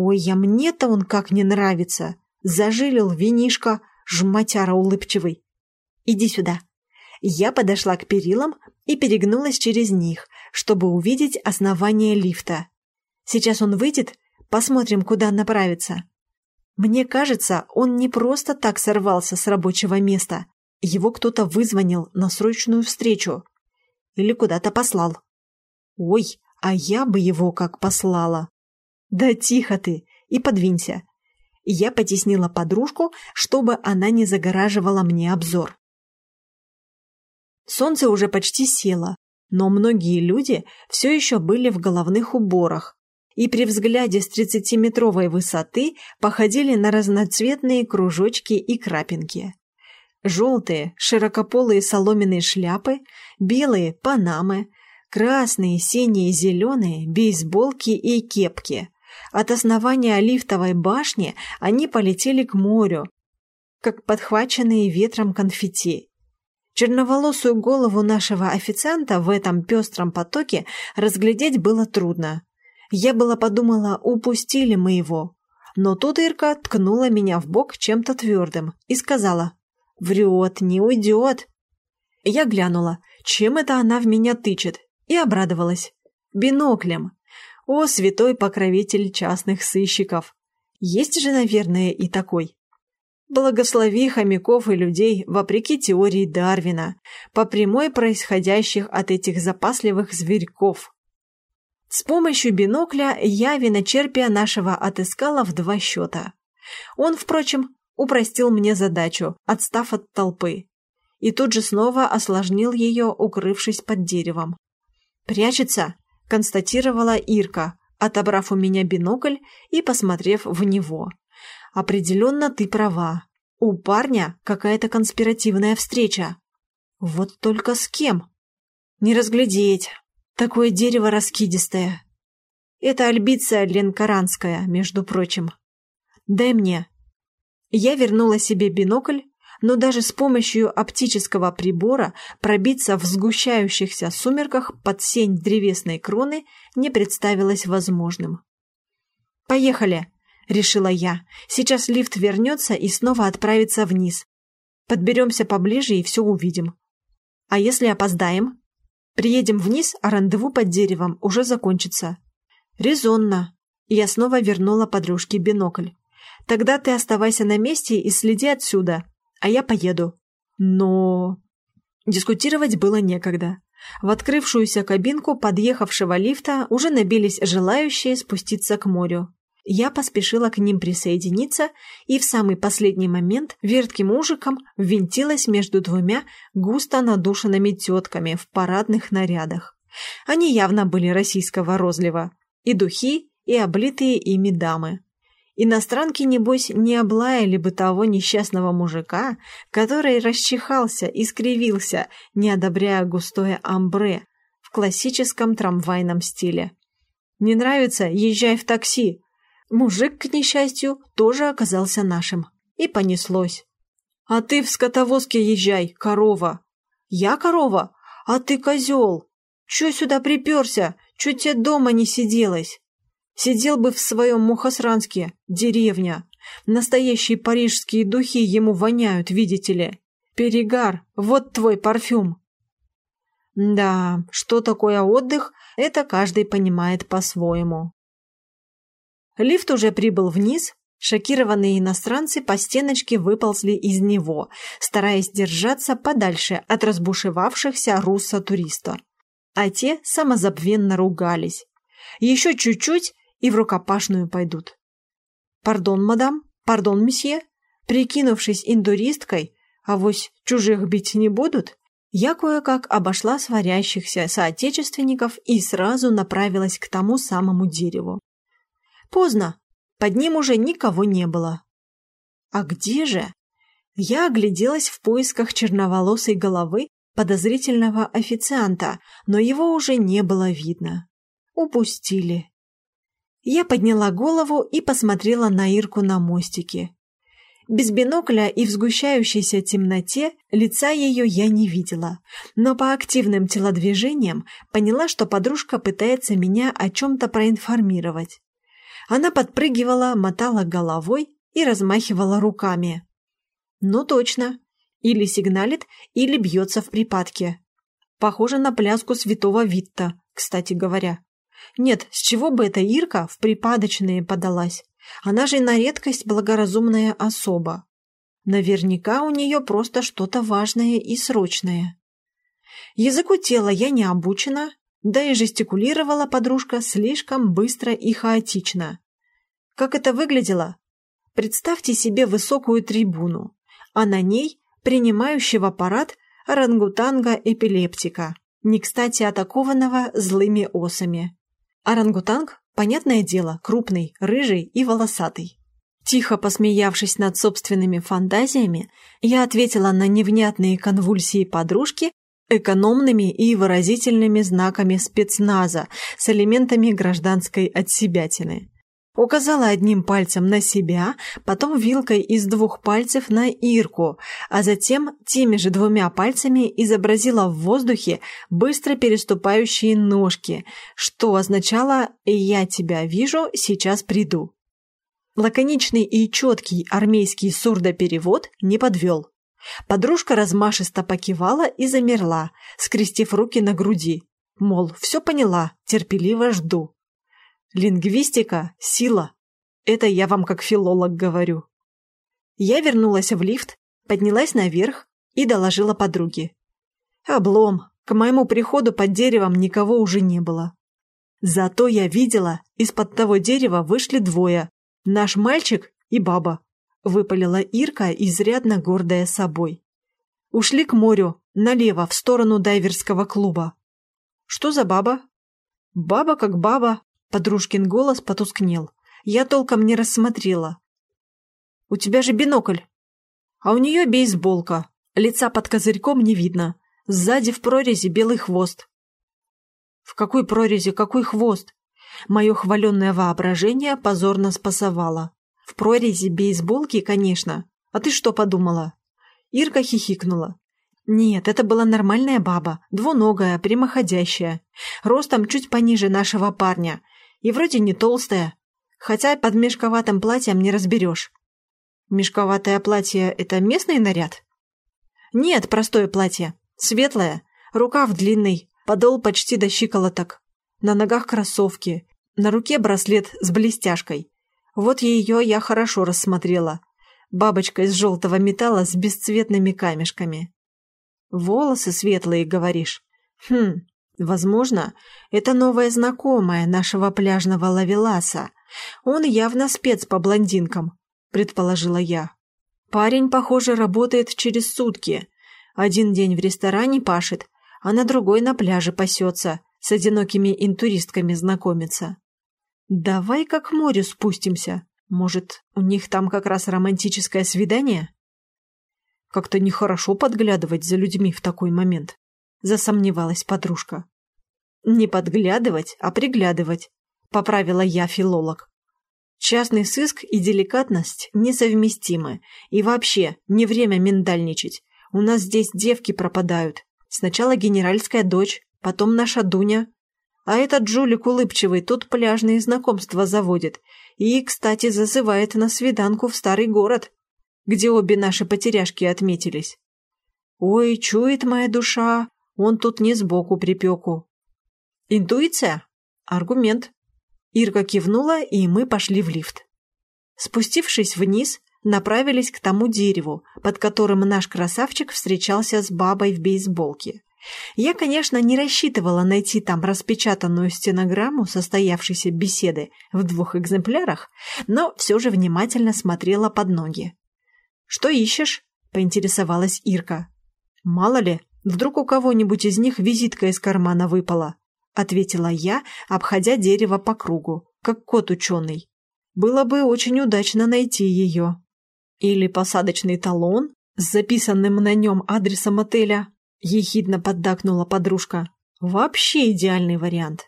«Ой, я мне-то он как не нравится. Зажилил винишко, жматяра улыбчивый. Иди сюда». Я подошла к перилам и перегнулась через них, чтобы увидеть основание лифта. Сейчас он выйдет, посмотрим, куда направится. Мне кажется, он не просто так сорвался с рабочего места. Его кто-то вызвонил на срочную встречу. Или куда-то послал. Ой, а я бы его как послала. Да тихо ты и подвинься. Я потеснила подружку, чтобы она не загораживала мне обзор. Солнце уже почти село, но многие люди все еще были в головных уборах, и при взгляде с 30-метровой высоты походили на разноцветные кружочки и крапинки. Желтые, широкополые соломенные шляпы, белые – панамы, красные, синие, зеленые – бейсболки и кепки. От основания лифтовой башни они полетели к морю, как подхваченные ветром конфетти. Черноволосую голову нашего официанта в этом пестром потоке разглядеть было трудно. Я была подумала, упустили мы его. Но тут Ирка ткнула меня в бок чем-то твердым и сказала «Врет, не уйдет». Я глянула, чем это она в меня тычет, и обрадовалась. Биноклем. О, святой покровитель частных сыщиков! Есть же, наверное, и такой. Благослови хомяков и людей вопреки теории Дарвина, по прямой происходящих от этих запасливых зверьков. С помощью бинокля я виночерпия нашего отыскала в два счета. Он, впрочем, упростил мне задачу, отстав от толпы, и тут же снова осложнил ее, укрывшись под деревом. «Прячется», — констатировала Ирка, отобрав у меня бинокль и посмотрев в него. «Определенно ты права. У парня какая-то конспиративная встреча. Вот только с кем? Не разглядеть, Такое дерево раскидистое. Это альбиция ленкаранская, между прочим. Дай мне. Я вернула себе бинокль, но даже с помощью оптического прибора пробиться в сгущающихся сумерках под сень древесной кроны не представилось возможным. «Поехали!» — решила я. «Сейчас лифт вернется и снова отправится вниз. Подберемся поближе и все увидим. А если опоздаем?» Приедем вниз, а рандеву под деревом уже закончится. Резонно. Я снова вернула подружке бинокль. Тогда ты оставайся на месте и следи отсюда, а я поеду. Но... Дискутировать было некогда. В открывшуюся кабинку подъехавшего лифта уже набились желающие спуститься к морю. Я поспешила к ним присоединиться и в самый последний момент вертким ужиком ввинтилась между двумя густо надушенными тетками в парадных нарядах. Они явно были российского розлива. И духи, и облитые ими дамы. Иностранки, небось, не облаяли бы того несчастного мужика, который расчихался и скривился, не одобряя густое амбре в классическом трамвайном стиле. «Не нравится? Езжай в такси!» Мужик, к несчастью, тоже оказался нашим. И понеслось. «А ты в скотовозке езжай, корова!» «Я корова? А ты козел! Чё сюда приперся? Чё тебе дома не сиделось?» «Сидел бы в своем Мухосранске, деревня. Настоящие парижские духи ему воняют, видите ли. Перегар, вот твой парфюм!» Да, что такое отдых, это каждый понимает по-своему. Лифт уже прибыл вниз, шокированные иностранцы по стеночке выползли из него, стараясь держаться подальше от разбушевавшихся руссо-туриста. А те самозабвенно ругались. Еще чуть-чуть и в рукопашную пойдут. «Пардон, мадам, пардон, месье», прикинувшись индуристкой, авось чужих бить не будут, я кое-как обошла сварящихся соотечественников и сразу направилась к тому самому дереву. Поздно. Под ним уже никого не было. А где же? Я огляделась в поисках черноволосой головы подозрительного официанта, но его уже не было видно. Упустили. Я подняла голову и посмотрела на Ирку на мостике. Без бинокля и в сгущающейся темноте лица ее я не видела, но по активным телодвижениям поняла, что подружка пытается меня о чем-то проинформировать. Она подпрыгивала, мотала головой и размахивала руками. Ну точно, или сигналит, или бьется в припадке. Похоже на пляску святого Витта, кстати говоря. Нет, с чего бы эта Ирка в припадочные подалась? Она же на редкость благоразумная особа. Наверняка у нее просто что-то важное и срочное. Языку тела я не обучена, да и жестикулировала подружка слишком быстро и хаотично. Как это выглядело? Представьте себе высокую трибуну, а на ней принимающего парад орангутанга-эпилептика, не кстати атакованного злыми осами. Орангутанг Понятное дело, крупный, рыжий и волосатый. Тихо посмеявшись над собственными фантазиями, я ответила на невнятные конвульсии подружки экономными и выразительными знаками спецназа с элементами гражданской отсебятины. Указала одним пальцем на себя, потом вилкой из двух пальцев на Ирку, а затем теми же двумя пальцами изобразила в воздухе быстро переступающие ножки, что означало «я тебя вижу, сейчас приду». Лаконичный и четкий армейский сурдоперевод не подвел. Подружка размашисто покивала и замерла, скрестив руки на груди. Мол, все поняла, терпеливо жду. Лингвистика – сила. Это я вам как филолог говорю. Я вернулась в лифт, поднялась наверх и доложила подруге. Облом. К моему приходу под деревом никого уже не было. Зато я видела, из-под того дерева вышли двое. Наш мальчик и баба. Выпалила Ирка, изрядно гордая собой. Ушли к морю, налево, в сторону дайверского клуба. Что за баба? Баба как баба, Подружкин голос потускнел. Я толком не рассмотрела. «У тебя же бинокль!» «А у нее бейсболка. Лица под козырьком не видно. Сзади в прорези белый хвост». «В какой прорези какой хвост?» Мое хваленное воображение позорно спасовало. «В прорези бейсболки, конечно. А ты что подумала?» Ирка хихикнула. Нет, это была нормальная баба, двуногая, прямоходящая, ростом чуть пониже нашего парня, и вроде не толстая, хотя под мешковатым платьем не разберешь. Мешковатое платье – это местный наряд? Нет, простое платье. Светлое, рукав длинный, подол почти до щиколоток. На ногах кроссовки, на руке браслет с блестяшкой. Вот ее я хорошо рассмотрела. Бабочка из желтого металла с бесцветными камешками. Волосы светлые, говоришь? Хм, Возможно, это новая знакомая нашего пляжного лавеласа. Он явно спец по блондинкам, предположила я. Парень, похоже, работает через сутки. Один день в ресторане пашет, а на другой на пляже пасется, с одинокими интуристками знакомится. Давай как к морю спустимся. Может, у них там как раз романтическое свидание? Как-то нехорошо подглядывать за людьми в такой момент засомневалась подружка. Не подглядывать, а приглядывать, поправила я филолог. Частный сыск и деликатность несовместимы. И вообще, не время миндальничать. У нас здесь девки пропадают. Сначала генеральская дочь, потом наша Дуня. А этот жулик улыбчивый тут пляжные знакомства заводит. И, кстати, зазывает на свиданку в старый город, где обе наши потеряшки отметились. Ой, чует моя душа, он тут не сбоку припеку. Интуиция? Аргумент. Ирка кивнула, и мы пошли в лифт. Спустившись вниз, направились к тому дереву, под которым наш красавчик встречался с бабой в бейсболке. Я, конечно, не рассчитывала найти там распечатанную стенограмму состоявшейся беседы в двух экземплярах, но все же внимательно смотрела под ноги. «Что ищешь?» – поинтересовалась Ирка. «Мало ли, Вдруг у кого-нибудь из них визитка из кармана выпала, ответила я, обходя дерево по кругу, как кот ученый. Было бы очень удачно найти ее. Или посадочный талон с записанным на нем адресом отеля, ехидно поддакнула подружка. Вообще идеальный вариант.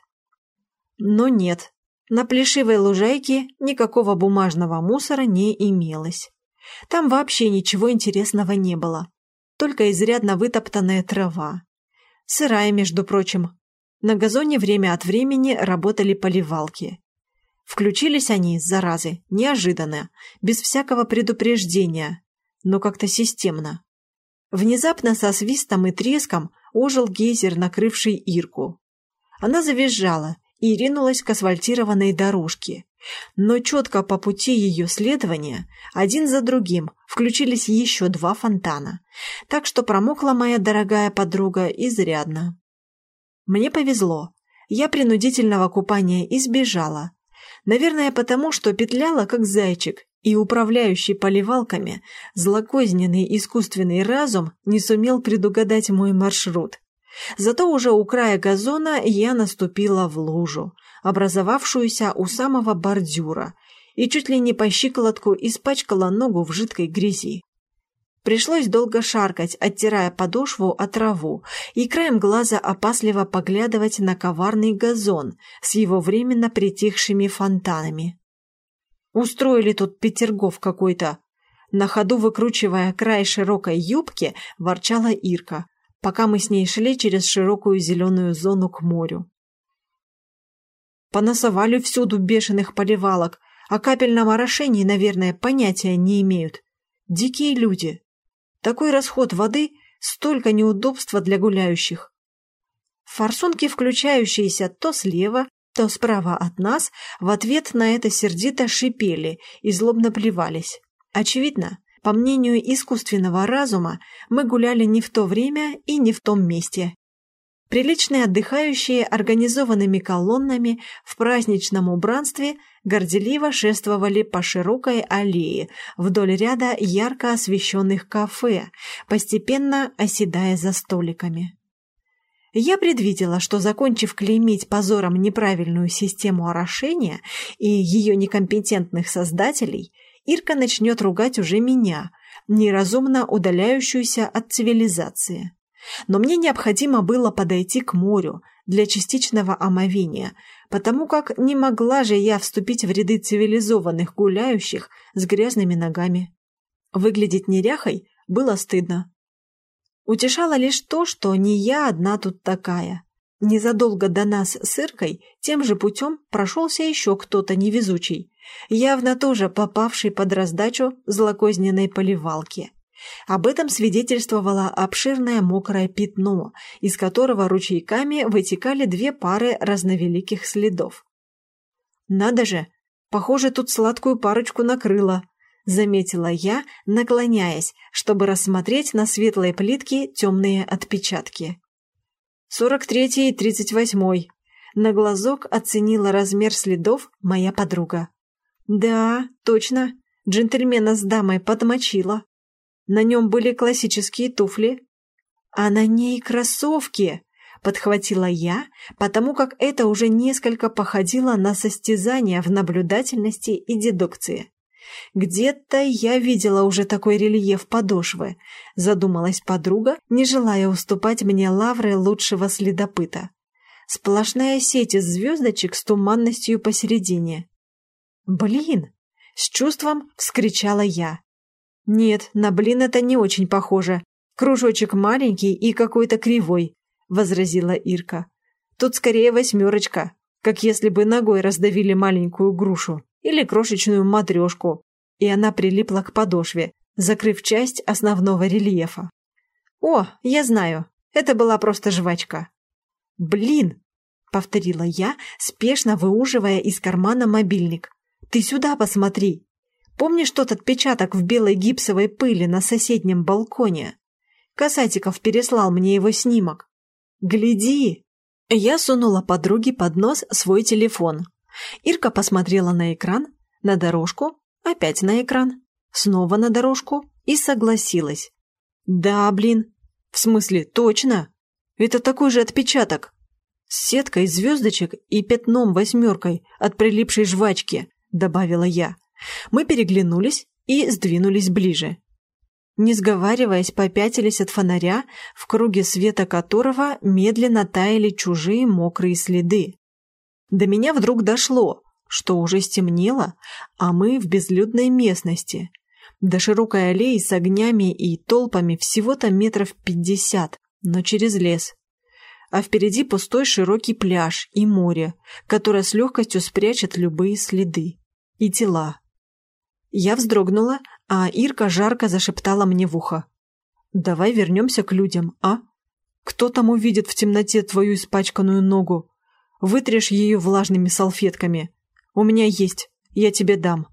Но нет, на плешивой лужайке никакого бумажного мусора не имелось. Там вообще ничего интересного не было. Только изрядно вытоптанная трава. Сырая, между прочим. На газоне время от времени работали поливалки. Включились они, заразы, неожиданно, без всякого предупреждения, но как-то системно. Внезапно со свистом и треском ожил гейзер, накрывший Ирку. Она завизжала и ринулась к асфальтированной дорожке. Но четко по пути ее следования, один за другим, включились еще два фонтана, так что промокла моя дорогая подруга изрядно. Мне повезло. Я принудительного купания избежала, Наверное, потому что петляла, как зайчик, и управляющий поливалками, злокозненный искусственный разум не сумел предугадать мой маршрут. Зато уже у края газона я наступила в лужу, образовавшуюся у самого бордюра, и чуть ли не по щиколотку испачкала ногу в жидкой грязи. Пришлось долго шаркать, оттирая подошву от траву, и краем глаза опасливо поглядывать на коварный газон с его временно притихшими фонтанами. Устроили тут Петергоф какой-то. На ходу выкручивая край широкой юбки, ворчала Ирка, пока мы с ней шли через широкую зеленую зону к морю. Понасовали всюду бешеных поливалок, о капельном орошении, наверное, понятия не имеют. Дикие люди. Такой расход воды – столько неудобства для гуляющих. Форсунки, включающиеся то слева, то справа от нас, в ответ на это сердито шипели и злобно плевались. Очевидно, по мнению искусственного разума, мы гуляли не в то время и не в том месте. Приличные отдыхающие организованными колоннами в праздничном убранстве горделиво шествовали по широкой аллее вдоль ряда ярко освещенных кафе, постепенно оседая за столиками. Я предвидела, что, закончив клеймить позором неправильную систему орошения и ее некомпетентных создателей, Ирка начнет ругать уже меня, неразумно удаляющуюся от цивилизации. Но мне необходимо было подойти к морю для частичного омовения, потому как не могла же я вступить в ряды цивилизованных гуляющих с грязными ногами. Выглядеть неряхой было стыдно. Утешало лишь то, что не я одна тут такая. Незадолго до нас с Иркой тем же путем прошелся еще кто-то невезучий, явно тоже попавший под раздачу злокозненной поливалки. Об этом свидетельствовало обширное мокрое пятно, из которого ручейками вытекали две пары разновеликих следов. «Надо же! Похоже, тут сладкую парочку накрыло», — заметила я, наклоняясь, чтобы рассмотреть на светлой плитке темные отпечатки. «Сорок третий и тридцать восьмой». На глазок оценила размер следов моя подруга. «Да, точно, джентльмена с дамой подмочила». На нем были классические туфли. А на ней кроссовки, подхватила я, потому как это уже несколько походило на состязание в наблюдательности и дедукции. «Где-то я видела уже такой рельеф подошвы», — задумалась подруга, не желая уступать мне лавры лучшего следопыта. Сплошная сеть из звездочек с туманностью посередине. «Блин!» — с чувством вскричала я. «Нет, на блин это не очень похоже. Кружочек маленький и какой-то кривой», — возразила Ирка. «Тут скорее восьмерочка, как если бы ногой раздавили маленькую грушу или крошечную матрешку, и она прилипла к подошве, закрыв часть основного рельефа. «О, я знаю, это была просто жвачка». «Блин!» — повторила я, спешно выуживая из кармана мобильник. «Ты сюда посмотри!» Помнишь тот отпечаток в белой гипсовой пыли на соседнем балконе? Касатиков переслал мне его снимок. Гляди!» Я сунула подруге под нос свой телефон. Ирка посмотрела на экран, на дорожку, опять на экран, снова на дорожку и согласилась. «Да, блин. В смысле, точно. Это такой же отпечаток. С сеткой звездочек и пятном восьмеркой от прилипшей жвачки», — добавила я. Мы переглянулись и сдвинулись ближе. Не сговариваясь, попятились от фонаря, в круге света которого медленно таяли чужие мокрые следы. До меня вдруг дошло, что уже стемнело, а мы в безлюдной местности. До широкой аллеи с огнями и толпами всего-то метров пятьдесят, но через лес. А впереди пустой широкий пляж и море, которое с легкостью спрячет любые следы. И тела. Я вздрогнула, а Ирка жарко зашептала мне в ухо. «Давай вернемся к людям, а? Кто там увидит в темноте твою испачканную ногу? Вытрешь ее влажными салфетками. У меня есть, я тебе дам.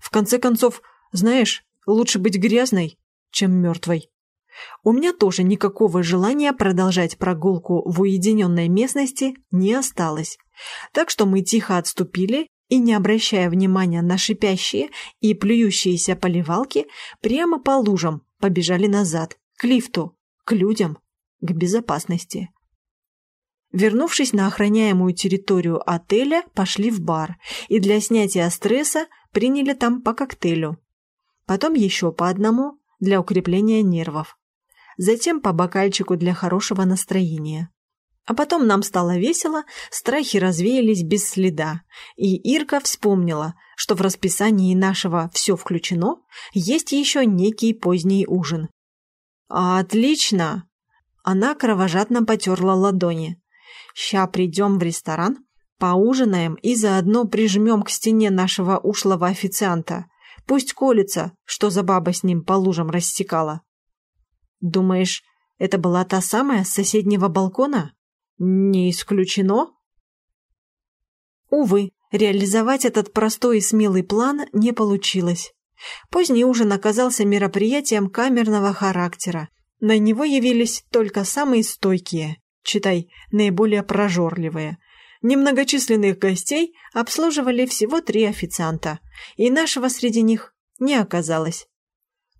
В конце концов, знаешь, лучше быть грязной, чем мертвой». У меня тоже никакого желания продолжать прогулку в уединенной местности не осталось, так что мы тихо отступили и, не обращая внимания на шипящие и плюющиеся поливалки, прямо по лужам побежали назад, к лифту, к людям, к безопасности. Вернувшись на охраняемую территорию отеля, пошли в бар и для снятия стресса приняли там по коктейлю. Потом еще по одному для укрепления нервов. Затем по бокальчику для хорошего настроения. А потом нам стало весело, страхи развеялись без следа, и Ирка вспомнила, что в расписании нашего «все включено» есть еще некий поздний ужин. «Отлично!» Она кровожадно потерла ладони. «Ща придем в ресторан, поужинаем и заодно прижмем к стене нашего ушлого официанта. Пусть колется, что за баба с ним по лужам рассекала». «Думаешь, это была та самая с соседнего балкона?» Не исключено. Увы, реализовать этот простой и смелый план не получилось. Поздний ужин оказался мероприятием камерного характера. На него явились только самые стойкие, читай, наиболее прожорливые. Немногочисленных гостей обслуживали всего три официанта, и нашего среди них не оказалось.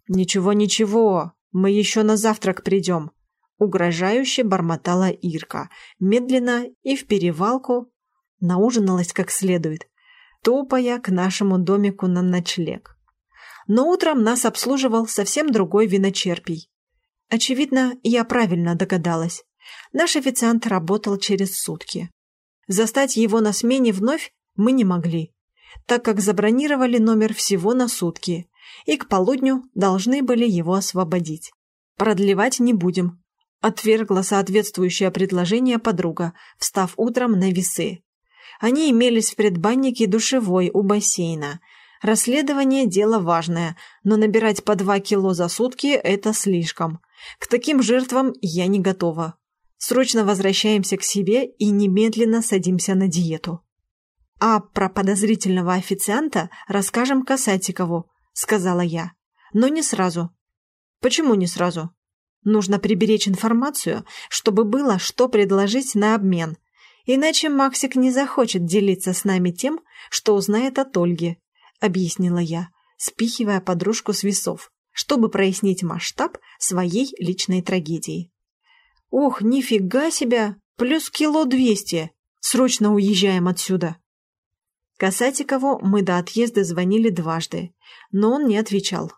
«Ничего-ничего, мы еще на завтрак придем», Угрожающе бормотала Ирка, медленно и в перевалку наужиналась как следует, топая к нашему домику на ночлег. Но утром нас обслуживал совсем другой виночерпий. Очевидно, я правильно догадалась. Наш официант работал через сутки. Застать его на смене вновь мы не могли, так как забронировали номер всего на сутки, и к полудню должны были его освободить. Продлевать не будем, Отвергла соответствующее предложение подруга, встав утром на весы. Они имелись в предбаннике душевой у бассейна. Расследование – дело важное, но набирать по два кило за сутки – это слишком. К таким жертвам я не готова. Срочно возвращаемся к себе и немедленно садимся на диету. А про подозрительного официанта расскажем Касатикову, сказала я. Но не сразу. Почему не сразу? Нужно приберечь информацию, чтобы было что предложить на обмен. Иначе Максик не захочет делиться с нами тем, что узнает от Ольги, объяснила я, спихивая подружку с весов, чтобы прояснить масштаб своей личной трагедии. «Ох, нифига себе! Плюс кило двести! Срочно уезжаем отсюда!» Касатикову мы до отъезда звонили дважды, но он не отвечал.